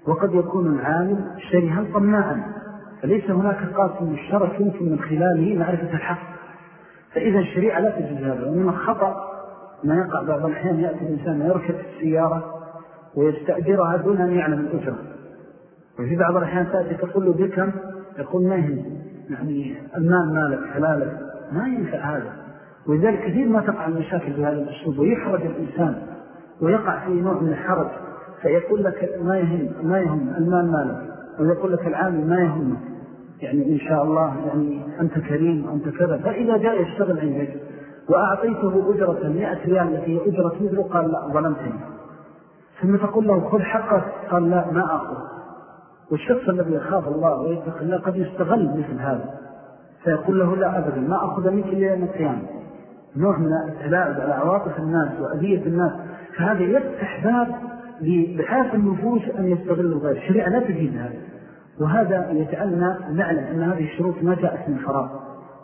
وقد يكون العامل شريها طماعا. فليس هناك قاسم مشترك يمكن من خلاله معرفة الحق. فإذا الشريعة لا تجد هذا ومن الخطأ ما يقع بعض الحين يأتي الإنسان يركب السيارة ويستأجرها دون أن يعلم الأجرة. وفي بعض الأحيان تأتي تقول له بكم يقول ما يهم يعني المال مالك حلالك ما ينفع هذا. ولذلك كثير ما تقع المشاكل بهذا الأسلوب ويحرج الإنسان ويقع في نوع من الحرج فيقول لك ما يهم, ما يهم المال مالك ويقول لك العامل ما يهمك يعني إن شاء الله يعني أنت كريم وأنت كذا فإذا جاء يشتغل عندك وأعطيته أجرة مئة ريال التي هي أجرة مثله قال لا ظلمتني. ثم تقول له خذ حقك قال لا ما أخذ والشخص الذي يخاف الله ويتق الله قد يستغل مثل هذا فيقول له لا أبدا ما أخذ منك ليوم القيامة. نوع من التلاعب على عواطف الناس وأذية الناس فهذا يفتح باب لبحاث النفوس أن يستغلوا الغير الشريعة لا تجيب هذا. وهذا يجعلنا نعلم أن هذه الشروط ما جاءت من فراغ.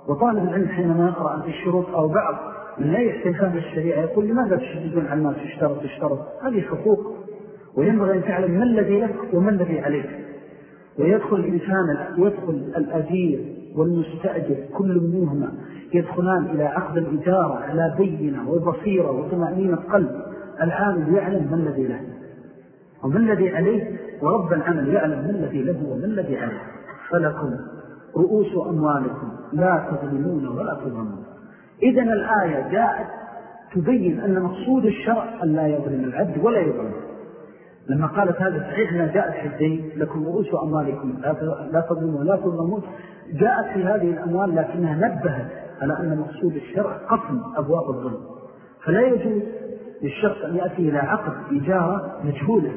وطالب العلم حينما يقرأ الشروط أو بعض لا فهم الشريعة يقول لماذا تشددون عن الناس اشترط اشترط هذه حقوق. وينبغي أن تعلم ما الذي لك وما الذي عليك ويدخل الإنسان يدخل الأجير والمستأجر كل منهما يدخلان إلى عقد الإجارة على بينة وبصيرة وطمأنينة قلب. العامل يعلم ما الذي له. وما الذي عليه؟ ورب العمل يعلم ما الذي له وما الذي عليه. فلكم رؤوس أموالكم لا تظلمون ولا تظلمون. إذن الآية جاءت تبين أن مقصود الشرع أن لا يظلم العبد ولا يظلم. لما قالت هذا صحيح جاءت في الدين لكم رؤوس أموالكم لا تظلمون ولا تظلمون. جاءت في هذه الأموال لكنها نبهت على أن مقصود الشرع قسم أبواب الظلم. فلا يجوز للشخص أن يأتي إلى عقد إجارة مجهولة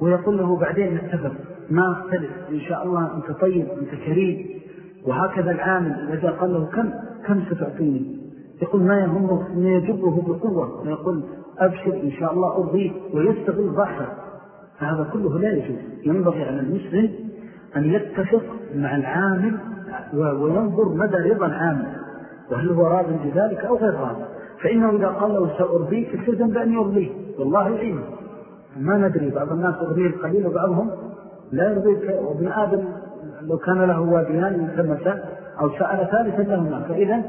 ويقول له بعدين نتفق. ما اختلف إن شاء الله أنت طيب أنت كريم. وهكذا العامل إذا قال له كم كم ستعطيني؟ يقول ما يهمه أن يجبه بقوة. ويقول أبشر إن شاء الله أرضيه ويستغل ضحى فهذا كله لا يجوز. ينبغي على المسلم أن يتفق مع العامل وينظر مدى رضا العامل. وهل هو راض بذلك أو غير راض؟ فإنه إذا قال له سأرضيك التزم بأن يرضيه والله يعينه ما ندري بعض الناس يرضيه القليل وبعضهم لا يرضيه. وابن آدم لو كان له واديان يلتمس أو سأل ثالثا لهما فإذا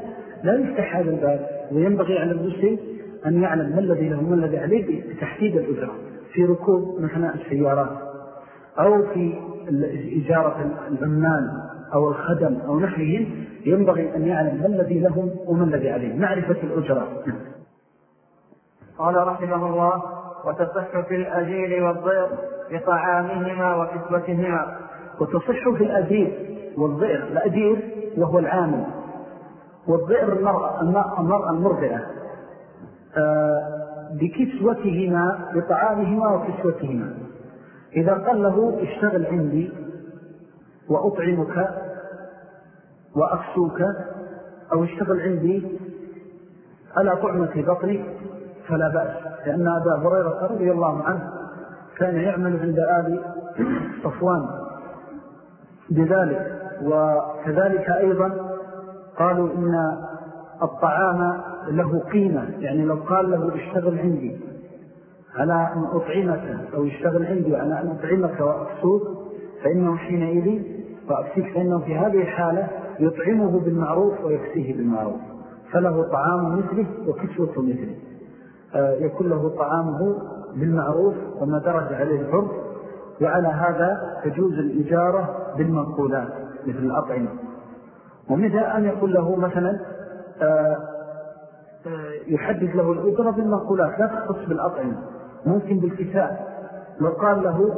لا يفتح هذا الباب وينبغي على المسلم أن يعلم ما الذي له ما الذي عليه بتحديد الأجرة. في ركوب مثناء السيارات أو في إجارة العمال. أو الخدم أو نحوهم ينبغي أن يعلم ما الذي لهم وما الذي عليه معرفة الأجرة. قال رحمه الله وتصح في الأجير والضير بطعامهما وكسوتهما. وتصح في الأجير والضير الأجير وهو العامل. والضئر المرأة, المرأة المرضعة. آه، بكسوتهما بطعامهما وكسوتهما. إذا قال له اشتغل عندي وأطعمك وأكسوك أو اشتغل عندي ألا طعمة بطني فلا بأس لأن أبا هريرة رضي الله عنه كان يعمل عند آل صفوان بذلك وكذلك أيضا قالوا إن الطعام له قيمة يعني لو قال له اشتغل عندي على أن أطعمك أو اشتغل عندي على أن أطعمك وأكسوك فإنه حينئذ وأكسيك فإنه في هذه الحالة يطعمه بالمعروف ويكسيه بالمعروف فله طعام مثله وكسوة مثله. آه، يكون له طعامه بالمعروف وما درج عليه الحر وعلى هذا تجوز الإجارة بالمنقولات مثل الأطعمة. ومثل أن يقول له مثلا آه، آه، يحدد له الأجرة بالمنقولات لا تخص بالأطعمة ممكن بالكساء. لو قال له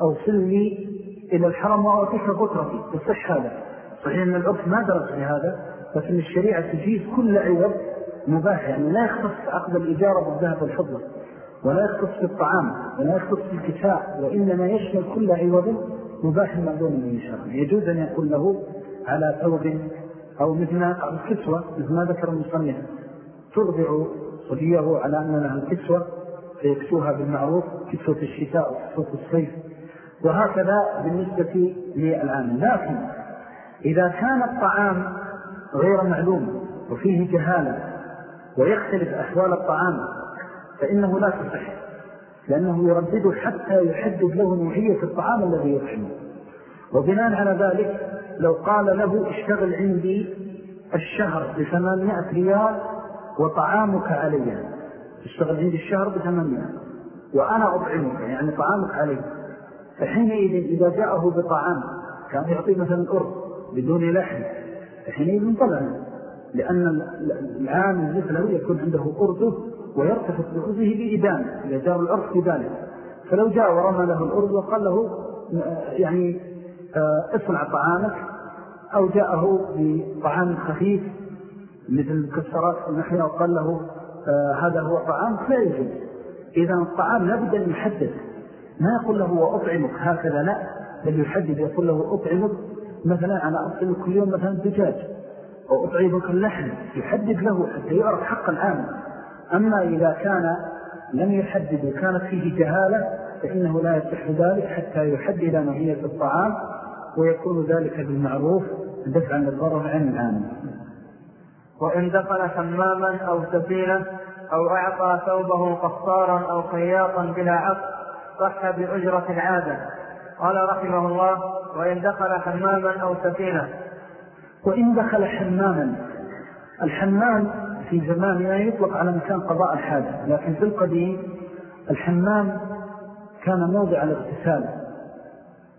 أوصلني إلى الحرم وأعطيك بكرتي يصح هذا. أن العرف ما درس في هذا لكن الشريعة تجيز كل عوض مباح يعني لا يختص عقد الإجارة بالذهب والفضة ولا يختص بالطعام ولا يختص بالكساء وإنما يشمل كل عوض مباح مأذون من شرع يجوز أن يقول له على ثوب أو مثل الكسوة مثل ما ذكر المصنف. ترضع صديه على أن لها الكسوة فيكسوها بالمعروف كسوة الشتاء وكسوة الصيف. وهكذا بالنسبة للعامل لكن إذا كان الطعام غير معلوم وفيه جهالة ويختلف أحوال الطعام فإنه لا تصح لأنه يردده حتى يحدد له نوعية الطعام الذي يطعمه. وبناء على ذلك لو قال له اشتغل عندي الشهر بثمانمائة ريال وطعامك علي. اشتغل عندي الشهر بثمانمائة. وأنا أطعمك يعني طعامك علي. فحينئذ إذا جاءه بطعام كان يعطي مثلا أرض. بدون لحم. فحينئذ طبعا لأن العام مثله يكون عنده أرضه ويرتفق بأرضه بإدان إذا جاء الأرض بذلك فلو جاء ورمى له الأرض وقال له يعني آه، اصنع طعامك أو جاءه بطعام خفيف مثل المكسرات المحية وقال له آه، هذا هو طعام لا يجب إذا الطعام لابد أن يحدد. ما يقول له وأطعمك هكذا لا بل يحدد يقول له أطعمك مثلا أنا أطعمك كل يوم مثلا دجاج أو أطعمك اللحم يحدد له حتى يعرف حق العام أما إذا كان لم يحدد وكانت فيه جهالة فإنه لا يصح ذلك حتى يحدد نوعية الطعام ويكون ذلك بالمعروف دفعا للضرر عن العام وإن دخل حماما أو سفينة أو أعطى ثوبه قصارا أو خياطا بلا عقد صح بأجرة العادة. قال رحمه الله وإن دخل حماما أو سفينة. وإن دخل حماما الحمام في زماننا يطلق على مكان قضاء الحاجة لكن في القديم الحمام كان موضع الاغتسال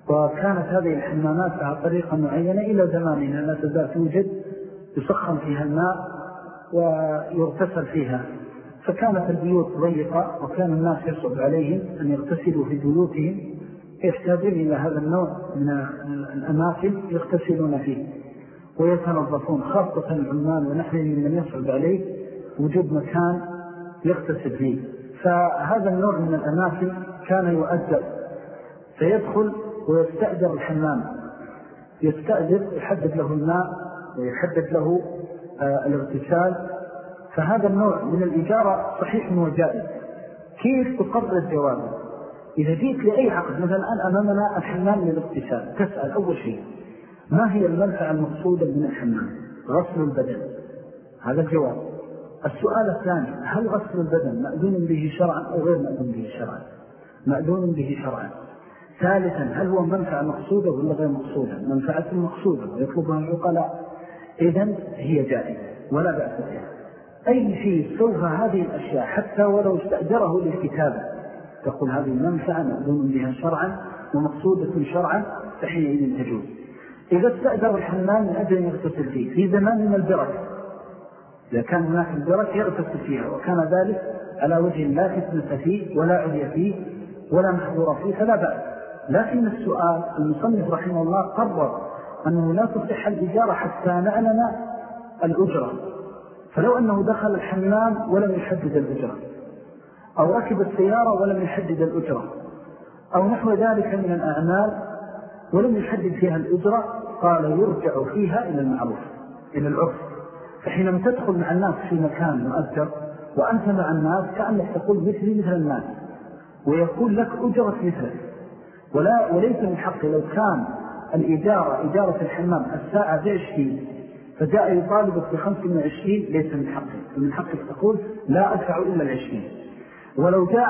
وكانت هذه الحمامات على طريقة معينة إلى زماننا لا تزال توجد يسخن فيها الماء ويغتسل فيها. فكانت البيوت ضيقة وكان الناس يصعب عليهم أن يغتسلوا في بيوتهم يحتاجون إلى هذا النوع من الأماكن يغتسلون فيه ويتنظفون خاصة العمال ونحن من يصعب عليه وجود مكان يغتسل فيه. فهذا النوع من الأماكن كان يؤجر فيدخل ويستأجر الحمام. يستأجر يحدد له الماء ويحدد له آه الاغتسال. فهذا النوع من الإجارة صحيح وجائز. كيف تقرر الجواب إذا جيت لأي عقد مثلا الآن أمامنا الحمام للاغتسال تسأل أول شيء ما هي المنفعة المقصودة من الحمام؟ غسل البدن. هذا الجواب. السؤال الثاني هل غسل البدن مأذون به شرعا أو غير مأذون به شرعا؟ مأذون به شرعا. ثالثا هل هو منفعة مقصودة ولا غير مقصودة؟ منفعة مقصودة ويطلبها العقلاء. إذن هي جائزة ولا بأس بها. أي شيء سوف هذه الأشياء حتى ولو استأجره للكتابة. تقول هذه منفعة مأذون بها شرعا ومقصودة شرعا فحينئذ تجوز. إذا استأجر الحمام من أجل يغتسل فيه في زمان من البرك إذا كان هناك البرك يغتسل فيها وكان ذلك على وجه لا فتنة فيه ولا عدي فيه ولا محظور فيه فلا بأس. لكن السؤال المصنف رحمه الله قرر أنه لا تصح الإجارة حتى نعلم الأجرة. فلو أنه دخل الحمام ولم يحدد الأجرة. أو ركب السيارة ولم يحدد الأجرة. أو نحو ذلك من الأعمال ولم يحدد فيها الأجرة قال يرجع فيها إلى المعروف إلى العرف. فحينما تدخل مع الناس في مكان مؤثر وأنت مع الناس كأنك تقول مثلي مثل الناس ويكون لك أجرة مثله ولا وليس من حق لو كان الإجارة إجارة الحمام الساعة بعشرين فجاء يطالبك بخمس من عشرين ليس من حقك من حقك تقول لا أدفع إلا العشرين. ولو جاء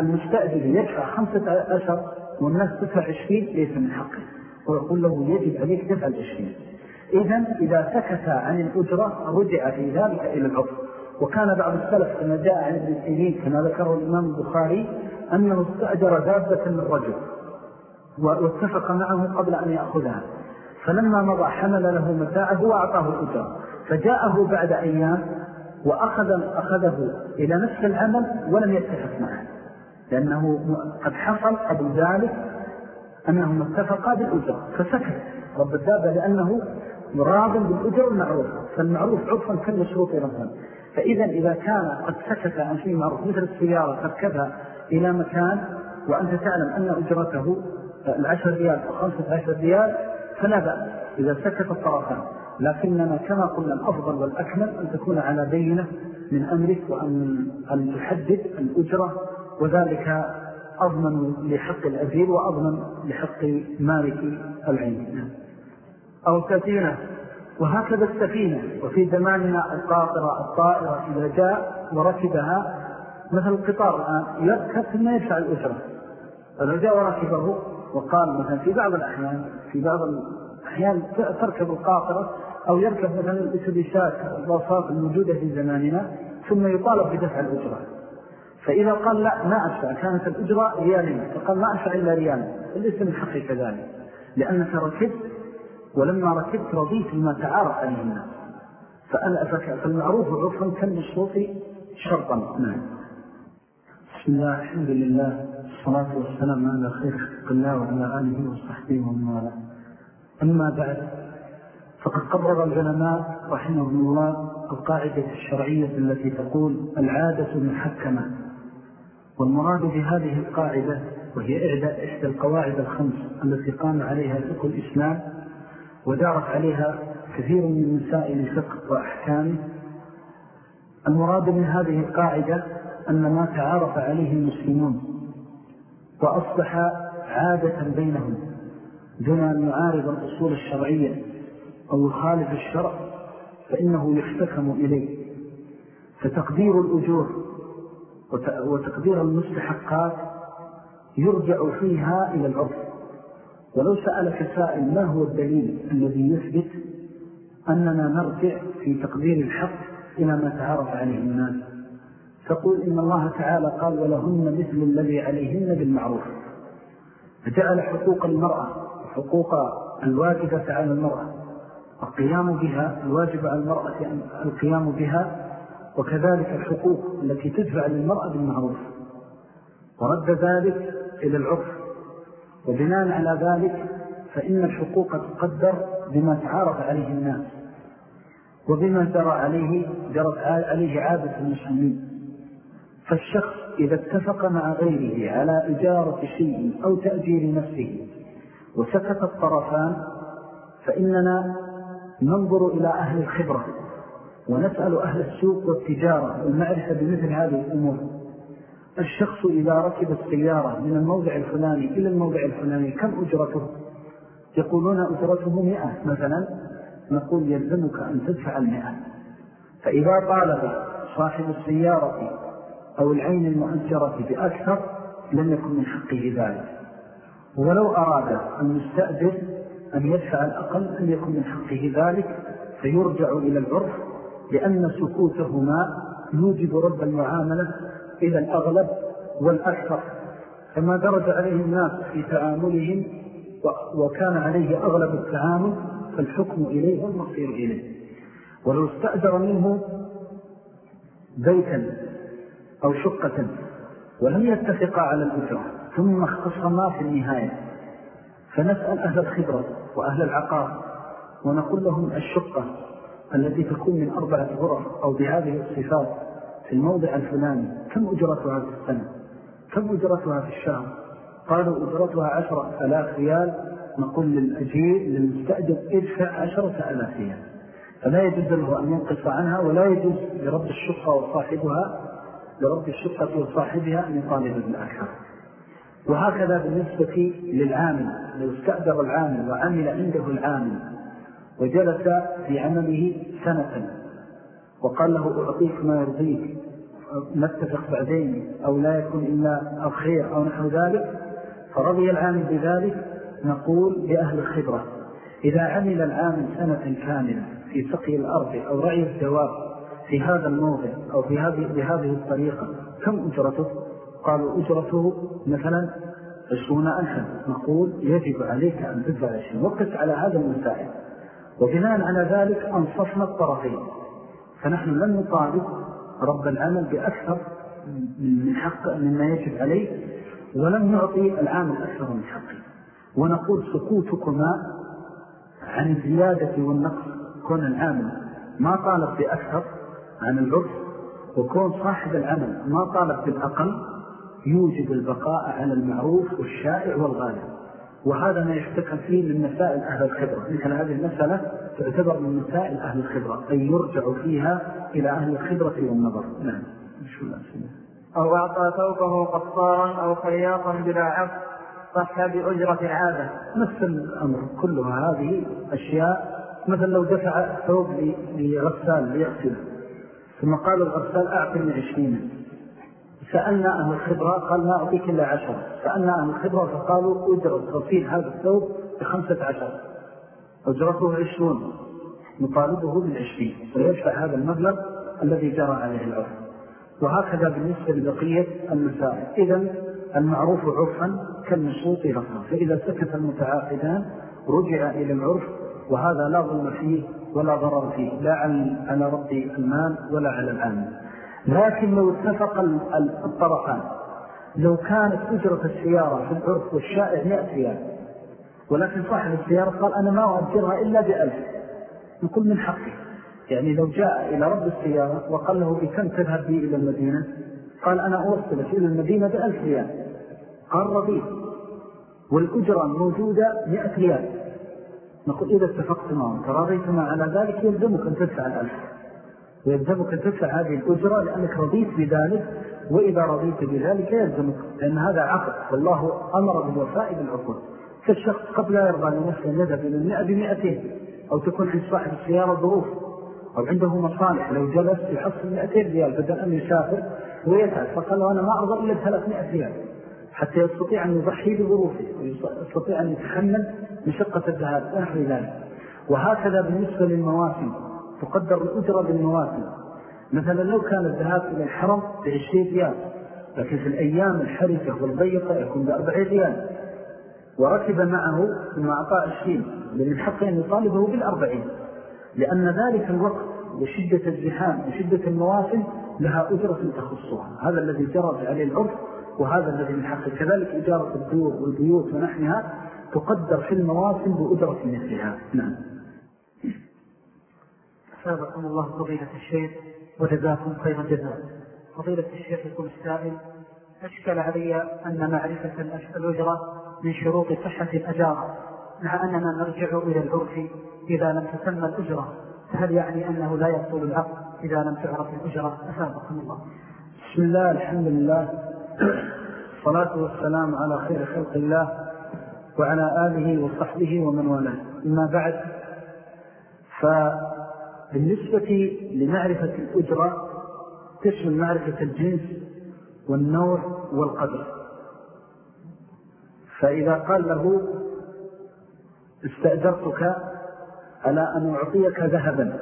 المستأجر يدفع خمسة أشر والناس تدفع عشرين ليس من حقه. ويقول له يجب عليك دفع العشرين. إذن إذا سكت عن الأجرة رجع في ذلك إلى العرف. وكان بعض السلف كما جاء عن ابن سيرين كما ذكره الإمام البخاري أنه استأجر دابة من رجل واتفق معه قبل أن يأخذها. فلما مضى حمل له متاعه وأعطاه الأجرة. فجاءه بعد أيام وأخذ أخذه إلى نفس العمل ولم يتفق معه. لأنه قد حصل قبل ذلك أنهم اتفقا بالأجرة فسكت. رب الدابة لأنه راض بالأجر المعروف فالمعروف عرفا كالمشروط رفا فإذا إذا كان قد سكت عن شيء معروف مثل السيارة تركبها إلى مكان وأنت تعلم أن أجرته العشر ريال أو خمسة عشر ريال فلا بأس إذا سكت الطرفان. لكننا كما قلنا الأفضل والأكمل أن تكون على بينة من أمرك وأن أن تحدد الأجرة وذلك أضمن لحق الأجير وأضمن لحق مالك العين. أو سفينة وهكذا السفينة وفي زماننا القاطرة الطائرة إذا جاء وركبها مثل القطار الآن يركب ثم يدفع الأجرة. فلو جاء وركبه وقال مثلا في بعض الأحيان في بعض الأحيان تركب القاطرة أو يركب مثلا الأسلسات الباصات الموجودة في زماننا ثم يطالب بدفع الأجرة. فإذا قال لا ما أدفع. كانت الأجرة ريالين فقال ما أدفع إلا ريال. ليس من حقي كذلك. لأنك ركبت ولما ركبت رضيت بما تعارف عليه الناس. فالمعروف عرفا كالمشروط شرطا. نعم. بسم الله الحمد لله. والصلاة والسلام على خير الله وعلى آله وصحبه ومن أما بعد فقد قرر العلماء رحمهم الله القاعدة الشرعية التي تقول العادة محكمة. والمراد بهذه القاعدة وهي إعدى إحدى القواعد الخمس التي قام عليها فقه الإسلام ودارت عليها كثير من مسائل الفقه وأحكامه المراد من هذه القاعدة أن ما تعارف عليه المسلمون وأصبح عادة بينهم. دون أن يعارض الأصول الشرعية أو يخالف الشرع فإنه يحتكم إليه. فتقدير الأجور وتقدير المستحقات يرجع فيها إلى العرف ولو سألك سائل ما هو الدليل الذي يثبت أننا نرجع في تقدير الحق إلى ما تعرف عليه الناس؟ تقول إن الله تعالى قال ولهن مثل الذي عليهن بالمعروف فجعل حقوق المرأة وحقوق الواجبة على المرأة. القيام بها الواجب على المرأة القيام بها وكذلك الحقوق التي تدفع للمرأة بالمعروف. ورد ذلك إلى العرف. وبناء على ذلك فإن الحقوق تقدر بما تعارف عليه الناس وبما جرى عليه جرت عليه عادة المسلمين. فالشخص إذا اتفق مع غيره على إجارة شيء أو تأجير نفسه وسكت الطرفان فإننا ننظر إلى أهل الخبرة ونسأل أهل السوق والتجارة والمعرفة بمثل هذه الأمور. الشخص إذا ركب السيارة من الموضع الفلاني إلى الموضع الفلاني كم أجرته؟ يقولون أجرته مئة مثلا نقول يلزمك أن تدفع المئة. فإذا طالب صاحب السيارة أو العين المؤجرة بأكثر لم يكن من حقه ذلك. ولو أراد المستأجر أن يدفع الأقل لم يكن من حقه ذلك فيرجع إلى العرف لأن سكوتهما يوجب رد المعاملة إلى الأغلب والأكثر كما درج عليه الناس في تعاملهم وكان عليه أغلب التعامل فالحكم إليه والمصير إليه. ولو استأجر منه بيتا أو شقة ولم يتفقا على الأجرة. ثم اختصما في النهاية. فنسأل أهل الخبرة وأهل العقار ونقول لهم الشقة التي تكون من أربعة غرف أو بهذه الصفات في الموضع الفلاني. كم أجرتها في السنة؟ كم أجرتها في الشهر؟ قالوا أجرتها عشرة ألاف ريال. نقول للأجير للمستأجر ادفع عشرة ألاف ريال. فلا يجوز له أن ينقص عنها ولا يجوز لرب الشقة وصاحبها لرب الشقة وصاحبها أن يطالب بالآخر وهكذا بالنسبة للعامل لو استأجر العامل وعمل عنده العامل وجلس في عمله سنة وقال له أعطيك ما يرضيك نتفق بعدين أو لا يكون إلا الخير أو نحو ذلك فرضي العامل بذلك نقول لأهل الخبرة إذا عمل العامل سنة كاملة في سقي الأرض أو رعي الدواب في هذا الموضع أو في هذه بهذه الطريقة كم أجرته؟ قالوا أجرته مثلا عشرون ألفا. نقول يجب عليك أن تدفع عشرين. وقت على هذا المسائل. وبناء على ذلك أنصفنا الطرفين. فنحن لن نطالب رب العمل بأكثر من حق مما يجب عليه ولم نعطي العامل أكثر من حقه. ونقول سكوتكما عن الزيادة والنقص. كون العامل ما طالب بأكثر عن العرف وكون صاحب العمل ما طالب بالأقل يوجد البقاء على المعروف والشائع والغالب. وهذا ما يشتكى فيه من مسائل أهل الخبرة. مثل هذه المسألة تعتبر من مسائل أهل الخبرة أي يرجع فيها إلى أهل الخبرة والنظر. نعم. أو أعطى ثوبه قصارا أو خياطا بلا عفو صح بأجرة العادة. نفس الأمر. كلها هذه أشياء مثلا لو دفع ثوب لغسال ليغسله. ثم قال الغسال أعطني عشرين. سألنا أهل الخبرة قال ما أعطيك إلا عشرة. سألنا أهل الخبرة فقالوا أجرة غسيل هذا الثوب بخمسة عشر. أجرته عشرون. نطالبه بالعشرين. ويدفع هذا المبلغ الذي جرى عليه العرف. وهكذا بالنسبة لبقية المسائل إذن المعروف عرفا كالنشوط رفا فإذا سكت المتعاقدان رجع إلى العرف وهذا لا ظلم فيه ولا ضرر فيه. لا على رب المال ولا على العامل. لكن لو اتفق الطرفان لو كانت أجرة السيارة في العرف والشائع مئة ريال ولكن صاحب السيارة قال أنا ما أؤجرها إلا بألف نقول من حقه. يعني لو جاء إلى رب السيارة وقال له بكم تذهب بي إلى المدينة؟ قال أنا أوصلك إلى المدينة بألف ريال. قال رضيت. والأجرة موجودة مئة ريال. نقول إذا اتفقت معهم تراضيتما على ذلك يلزمك أن تدفع الألف. ويلزمك تدفع هذه الأجرة لأنك رضيت بذلك وإذا رضيت بذلك يلزمك لأن هذا عقد والله أمر بالوفاء بالعقود. فالشخص قد لا يرضى لنفسه يذهب إلى المئة بمئتين أو تكون عند صاحب السيارة ظروف أو عنده مصالح لو جلس يحصل مئتين ريال بدل أن يسافر ويتعب فقال أنا ما أرضى إلا بثلاثمائة ريال حتى يستطيع أن يضحي بظروفه ويستطيع أن يتحمل مشقة الذهاب ونحو ذلك. وهكذا بالنسبة للمواسم. تقدر الأجرة بالمواسم. مثلا لو كان الذهاب إلى الحرم بعشرين ريال لكن في الأيام الحرجة والضيقة يكون بأربعين ريال. وركب معه ثم أعطى عشرين لأن الحق أن يطالبه بالأربعين. لأن ذلك الوقت وشدة الزحام وشدة المواسم لها أجرة تخصها. هذا الذي جرى عليه العرف وهذا الذي من حقه كذلك إجارة الدور والبيوت ونحنها تقدر في المواسم بأجرة مثلها. نعم. سابقكم الله فضيلة الشيخ وجزاكم خير الجزاء. فضيلة الشيخ يقول السائل أشكل علي أن معرفة الأجرة من شروط صحة الأجارة مع أننا نرجع إلى العرف إذا لم تسمى الأجرة. فهل يعني أنه لا يصول العقد إذا لم تعرف الأجرة؟ أسابقكم الله. بسم الله الحمد لله الصلاة والسلام على خير خلق الله وعلى آله وصحبه ومن والاه. أما بعد فبالنسبة لمعرفة الأجرة تشمل معرفة الجنس والنوع والقدر. فإذا قال له استأجرتك على أن أعطيك ذهبا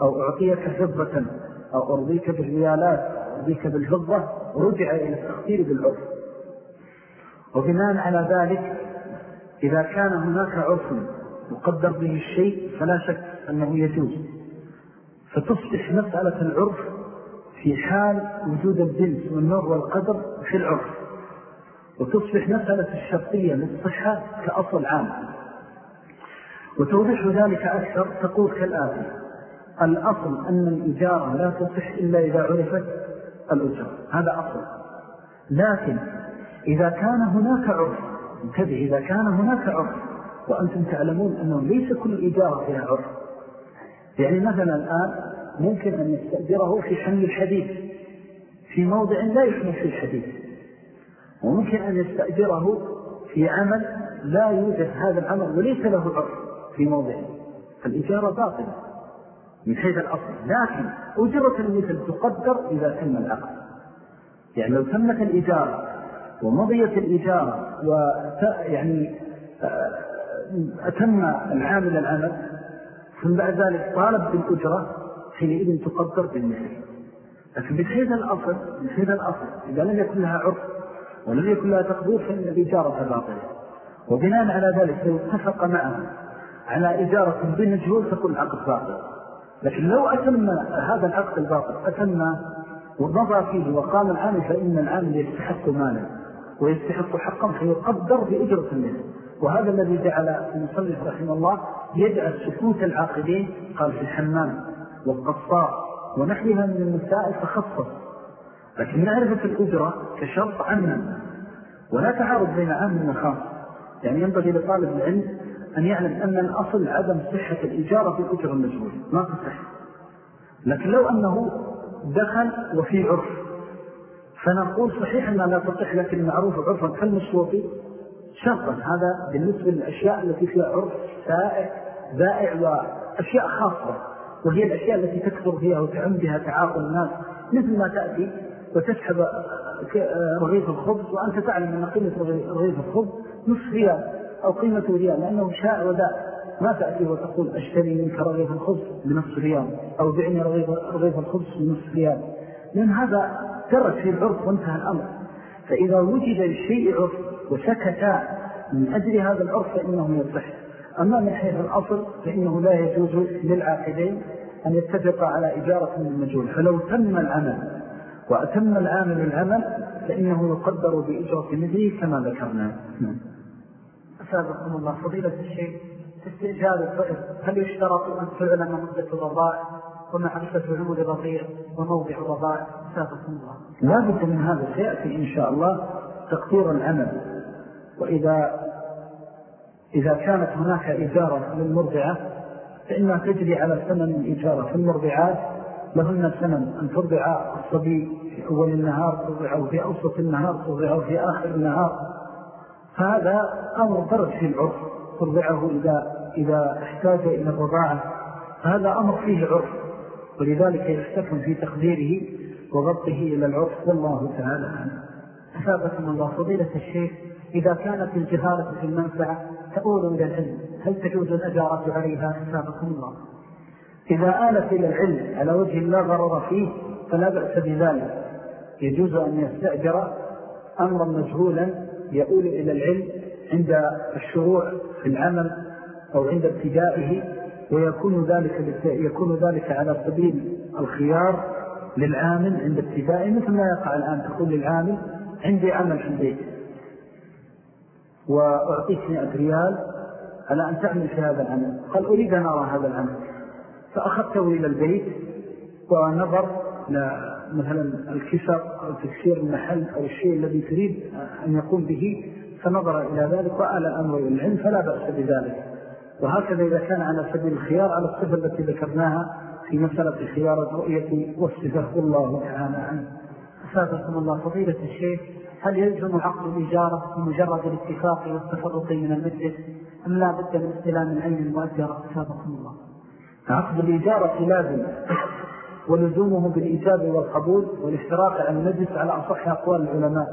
أو أعطيك فضة أو أرضيك بالريالات أرضيك بالفضة رجع إلى التخطير بالعرف. وبناء على ذلك إذا كان هناك عرف مقدر به الشيء فلا شك أنه يجوز. فتصبح مسألة العرف في حال وجود الجنس والنور والقدر في العرف. وتصبح مسألة الشرطية للصحة كأصل عام. وتوضح ذلك أكثر تقول كالآتي الأصل أن الإجارة لا تصح إلا إذا عرفت الأجرة. هذا أصل. لكن إذا كان هناك عرف انتبه إذا كان هناك عرف وأنتم تعلمون أنه ليس كل إجارة فيها عرف. يعني مثلا الآن ممكن أن يستأجره في حمل الحديث في موضع لا يحمل في الحديث وممكن أن يستأجره في عمل لا يوجد هذا العمل وليس له عرف في موضع. فالإجارة باطلة من حيث الأصل. لكن أجرة المثل تقدر إذا تم العقد. يعني لو تمت الإجارة ومضيت الإجارة ويعني آه، أتم العامل العمل ثم بعد ذلك طالب بالأجرة حينئذ تقدر بالمثل لكن من حيث الأصل من حيث الأصل إذا لم يكن لها عرف ولم يكن لها تقدير فإن الإجارة باطلة. وبناء على ذلك لو اتفق معه على إجارة بمجهول تكون عقد باطل. لكن لو أتم هذا العقد الباطل أتم ومضى فيه وقام العامل فإن العامل يستحق مالا ويستحق حقا فيقدر بأجرة منه وهذا الذي جعل المصلف رحمه الله يجعل سكوت العاقدين قال في الحمام والقصار ونحيها من المسائل تخصص. لكن معرفة الأجرة كشرط عنا ولا تعارض بين عام وخاص. يعني ينبغي لطالب العلم أن يعلم أن الأصل عدم صحة الإجارة في الأجرة المجهولة ما تصح لكن لو أنه دخل وفي عرف فنقول صحيح أنها لا تصح لكن معروف عرفا كالمشروطي شرطا هذا بالنسبة للأشياء التي فيها عرف سائع بائع وأشياء خاصة وهي الأشياء التي تكثر فيها وتعم بها تعاقل الناس. مثل ما تأتي وتسحب رغيف الخبز وأنت تعلم أن قيمة رغيف الخبز نصف ريال أو قيمة ريال لأنه شاء وداء ما تأتي وتقول أشتري منك رغيف الخبز بنصف ريال أو بعني رغيف الخبز بنصف ريال. لأن هذا ترك في العرف وانتهى الأمر. فإذا وجد الشيء عرف وسكت من أجل هذا العرف فإنه يصح أما من حيث الأصل فإنه لا يجوز للعاقدين أن يتفق على إجارة من المجهول. فلو تم العمل وأتم العامل العمل فإنه يقدر بإجرة مثله كما ذكرنا. نعم. أسابقكم الله فضيلة الشيء استئجال الضئر هل يشترط أن تعلم مدة الرضاع ومعرفة عمود الرضيع وموضع الرضاع؟ أسابقكم الله. لا بد من هذا سيأتي إن شاء الله تقدير العمل. وإذا إذا كانت هناك إجارة للمرضعة فإنها تجري على ثمن الإجارة في المرضعات لهن ثمن أن ترضع الصبي في أول النهار ترضعه في أوسط النهار ترضعه في آخر النهار. فهذا أمر درج في العرف. ترضعه إذا, إذا احتاج إلى الرضاعة. فهذا أمر فيه عرف. ولذلك يستكن في تقديره وضبطه إلى العرف. والله تعالى أثابكم الله فضيلة الشيخ. إذا كانت الجهالة في المنفعة تقول إلى العلم. هل تجوز الأجارة عليها أثابكم الله؟ إذا آلت إلى العلم على وجه لا غرر فيه فلا بأس بذلك. يجوز أن يستأجر أمرا مجهولا يؤول إلى العلم عند الشروع في العمل أو عند ابتدائه ويكون ذلك, يكون ذلك على سبيل الخيار للعامل عند ابتدائه مثل ما يقع الآن تقول للعامل عندي عمل في البيت وأعطيك مئة ريال على أن تعمل في هذا العمل. قال أريد أن أرى هذا العمل. فأخذته إلى البيت ونظر مثلا الكسر أو تكسير المحل أو الشيء الذي تريد أن يقوم به فنظر إلى ذلك الأمر إلى العلم فلا بأس بذلك. وهكذا إذا كان على سبيل الخيار على الصفة التي ذكرناها في مسألة خيار الرؤية والصفة والله تعالى عنه. أسابقكم الله فضيلة الشيخ. هل يلزم عقد الإجارة بمجرد الاتفاق والتفرق من المجلس أم لا بد من استلام العين المؤثرة أسابقكم الله. عقد الإجارة لازم ولزومه بالإيجاب والقبول والاشتراك على المجلس على أصح أقوال العلماء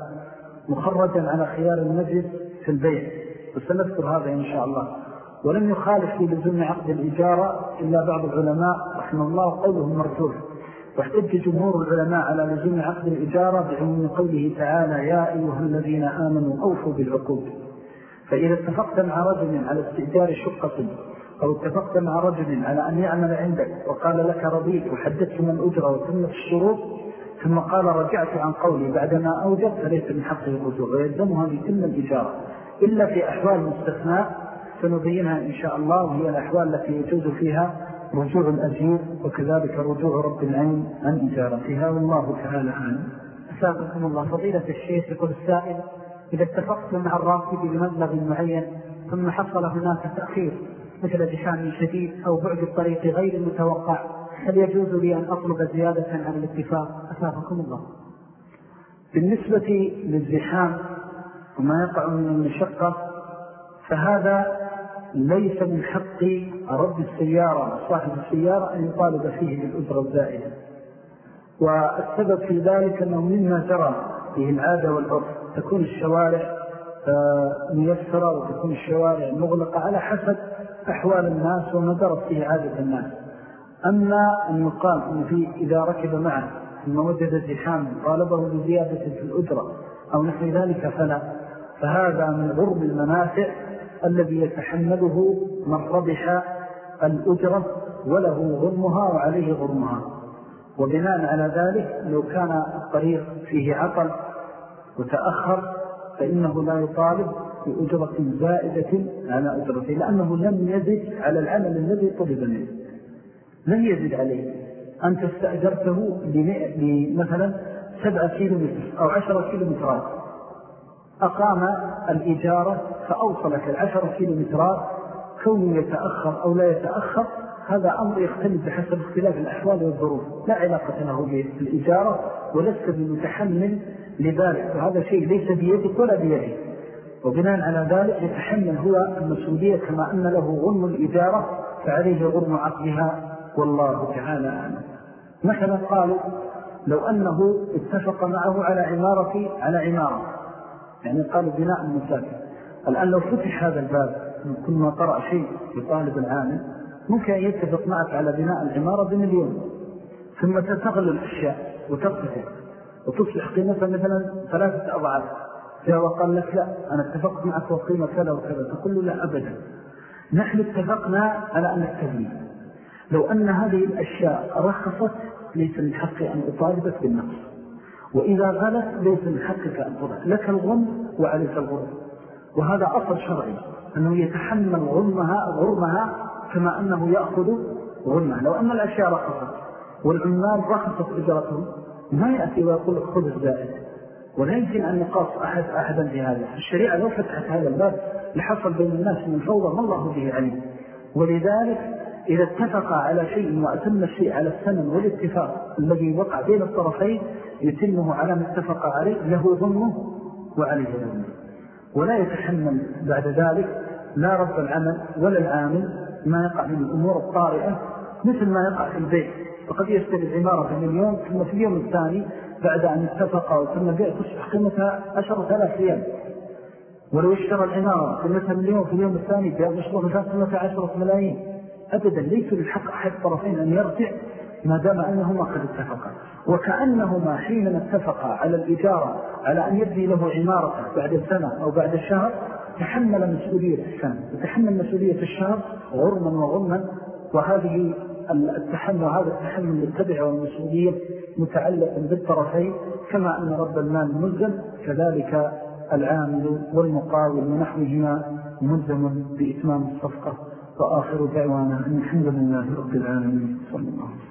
مخرجا على خيار المجلس في البيع. وسنذكر هذا إن شاء الله. ولم يخالف في لزوم عقد الإجارة إلا بعض العلماء رحمه الله قولهم مرجوح. واحتج جمهور العلماء على لزوم عقد الإجارة بعموم قوله تعالى يا أيها الذين آمنوا أوفوا بالعقود. فإذا اتفقت مع رجل على استئجار شقة أو اتفقت مع رجل على أن يعمل عندك وقال لك رضيت وحددت من أجرة وتمت الشروط ثم قال رجعت عن قولي بعدما أوجد فليس من حقه الرجوع ويلزمها بكل الإجارة. إلا في أحوال مستثناء سنبينها إن شاء الله وهي الأحوال التي يجوز فيها رجوع الأجير وكذلك رجوع رب العين عن إجارتها والله تعالى أعلم. أسابقكم الله. فضيلة الشيخ يقول السائل إذا اتفقت مع الراكب بمبلغ معين ثم حصل هناك تأخير مثل جشام شديد أو بعد الطريق غير المتوقع هل يجوز لي أن أطلب زيادة عن الاتفاق؟ أسابقكم الله. بالنسبة للزحام وما يقع من المشقة فهذا ليس من حق رب السيارة صاحب السيارة أن يطالب فيه بالأجرة الزائدة. والسبب في ذلك أنه مما جرى فيه العادة والعرف تكون الشوارع آه، ميسرة وتكون الشوارع مغلقة على حسب أحوال الناس وما جرت فيه عادة الناس. أما أن يقال أن في إذا ركب معه ثم وجد زحام طالبه بزيادة في الأجرة أو نحو ذلك فلا فهذا من غرب المنافع الذي يتحمله من ربح الأجرة وله غرمها وعليه غرمها وبناء على ذلك لو كان الطريق فيه عطل وتأخر فإنه لا يطالب بأجرة زائدة على أجرته لأنه لم يزد على العمل الذي طلب منه. لم يزد عليه. أنت استأجرته لمثلا سبعة كيلو متر أو عشرة كيلو مترات أقام الإجارة فأوصلك العشرة كيلو مترات كونه يتأخر أو لا يتأخر. هذا أمر يختلف بحسب اختلاف الأحوال والظروف. لا علاقة له بالإجارة ولست بمتحمل لذلك. وهذا شيء ليس بيدك ولا بيدك. وبناء على ذلك يتحمل هو المسؤولية كما أن له غرم الإجارة فعليه غرم عقلها والله تعالى أعلم. مثلا قالوا لو أنه اتفق معه على عمارة على عمارة. يعني قالوا بناء المساكن الآن لو فتح هذا الباب من كل ما قرأ شيء في طالب العامل ممكن أن يتفق معك على بناء العمارة بمليون. ثم تتغل الأشياء وترتفع وتصبح قيمتها مثلا ثلاثة أضعاف. فهو قال لك لا أنا اتفقت معك وقيمة كذا وكذا. تقول له لا أبدا. نحن اتفقنا على أن التبليل لو أن هذه الأشياء رخصت ليس من حقي أن أطالبك بالنقص. وإذا غلت ليس من حقك أن تطالب لك الغم وعليك الغرم وهذا أصل شرعي أنه يتحمل غرمها, غرمها كما أنه يأخذ غرمها لو أن الأشياء رخصت والعمال رخصت إجرتهم ما يأتي ويقول خذ الزائد. ولا يمكن أن يقاس أحد أحدا في هذا الشريعة لو فتحت هذا الباب لحصل بين الناس من فوضى ما الله به عليم. ولذلك إذا اتفق على شيء وأتم الشيء على الثمن والاتفاق الذي وقع بين الطرفين يتمه على ما اتفق عليه له ظنه وعليه ظنه ولا يتحمل بعد ذلك لا رب العمل ولا العامل ما يقع من الأمور الطارئة مثل ما يقع في البيت. وقد يشتري العمارة بمليون ثم في اليوم الثاني بعد أن اتفق وثم بيع تصبح قيمتها عشرة ثلاث ريال. ولو اشترى العمارة قيمتها مليون في اليوم الثاني بيع مشروع قيمتها عشرة ملايين. أبدا ليس للحق أحد طرفين أن يرجع ما دام أنهما قد اتفقا. وكأنهما حينما اتفقا على الإجارة على أن يبني له عمارة بعد سنة أو بعد شهر تحمل مسؤولية السنة وتحمل مسؤولية الشهر غرما وغرما وهذه التحمل هذا التحمل للتبع والمسؤولية متعلق بالطرفين كما أن رب المال ملزم كذلك العامل والمقاول ونحوهما ملزم بإتمام الصفقة. وآخر دعوانا أن الحمد لله رب العالمين. صلى الله عليه وسلم.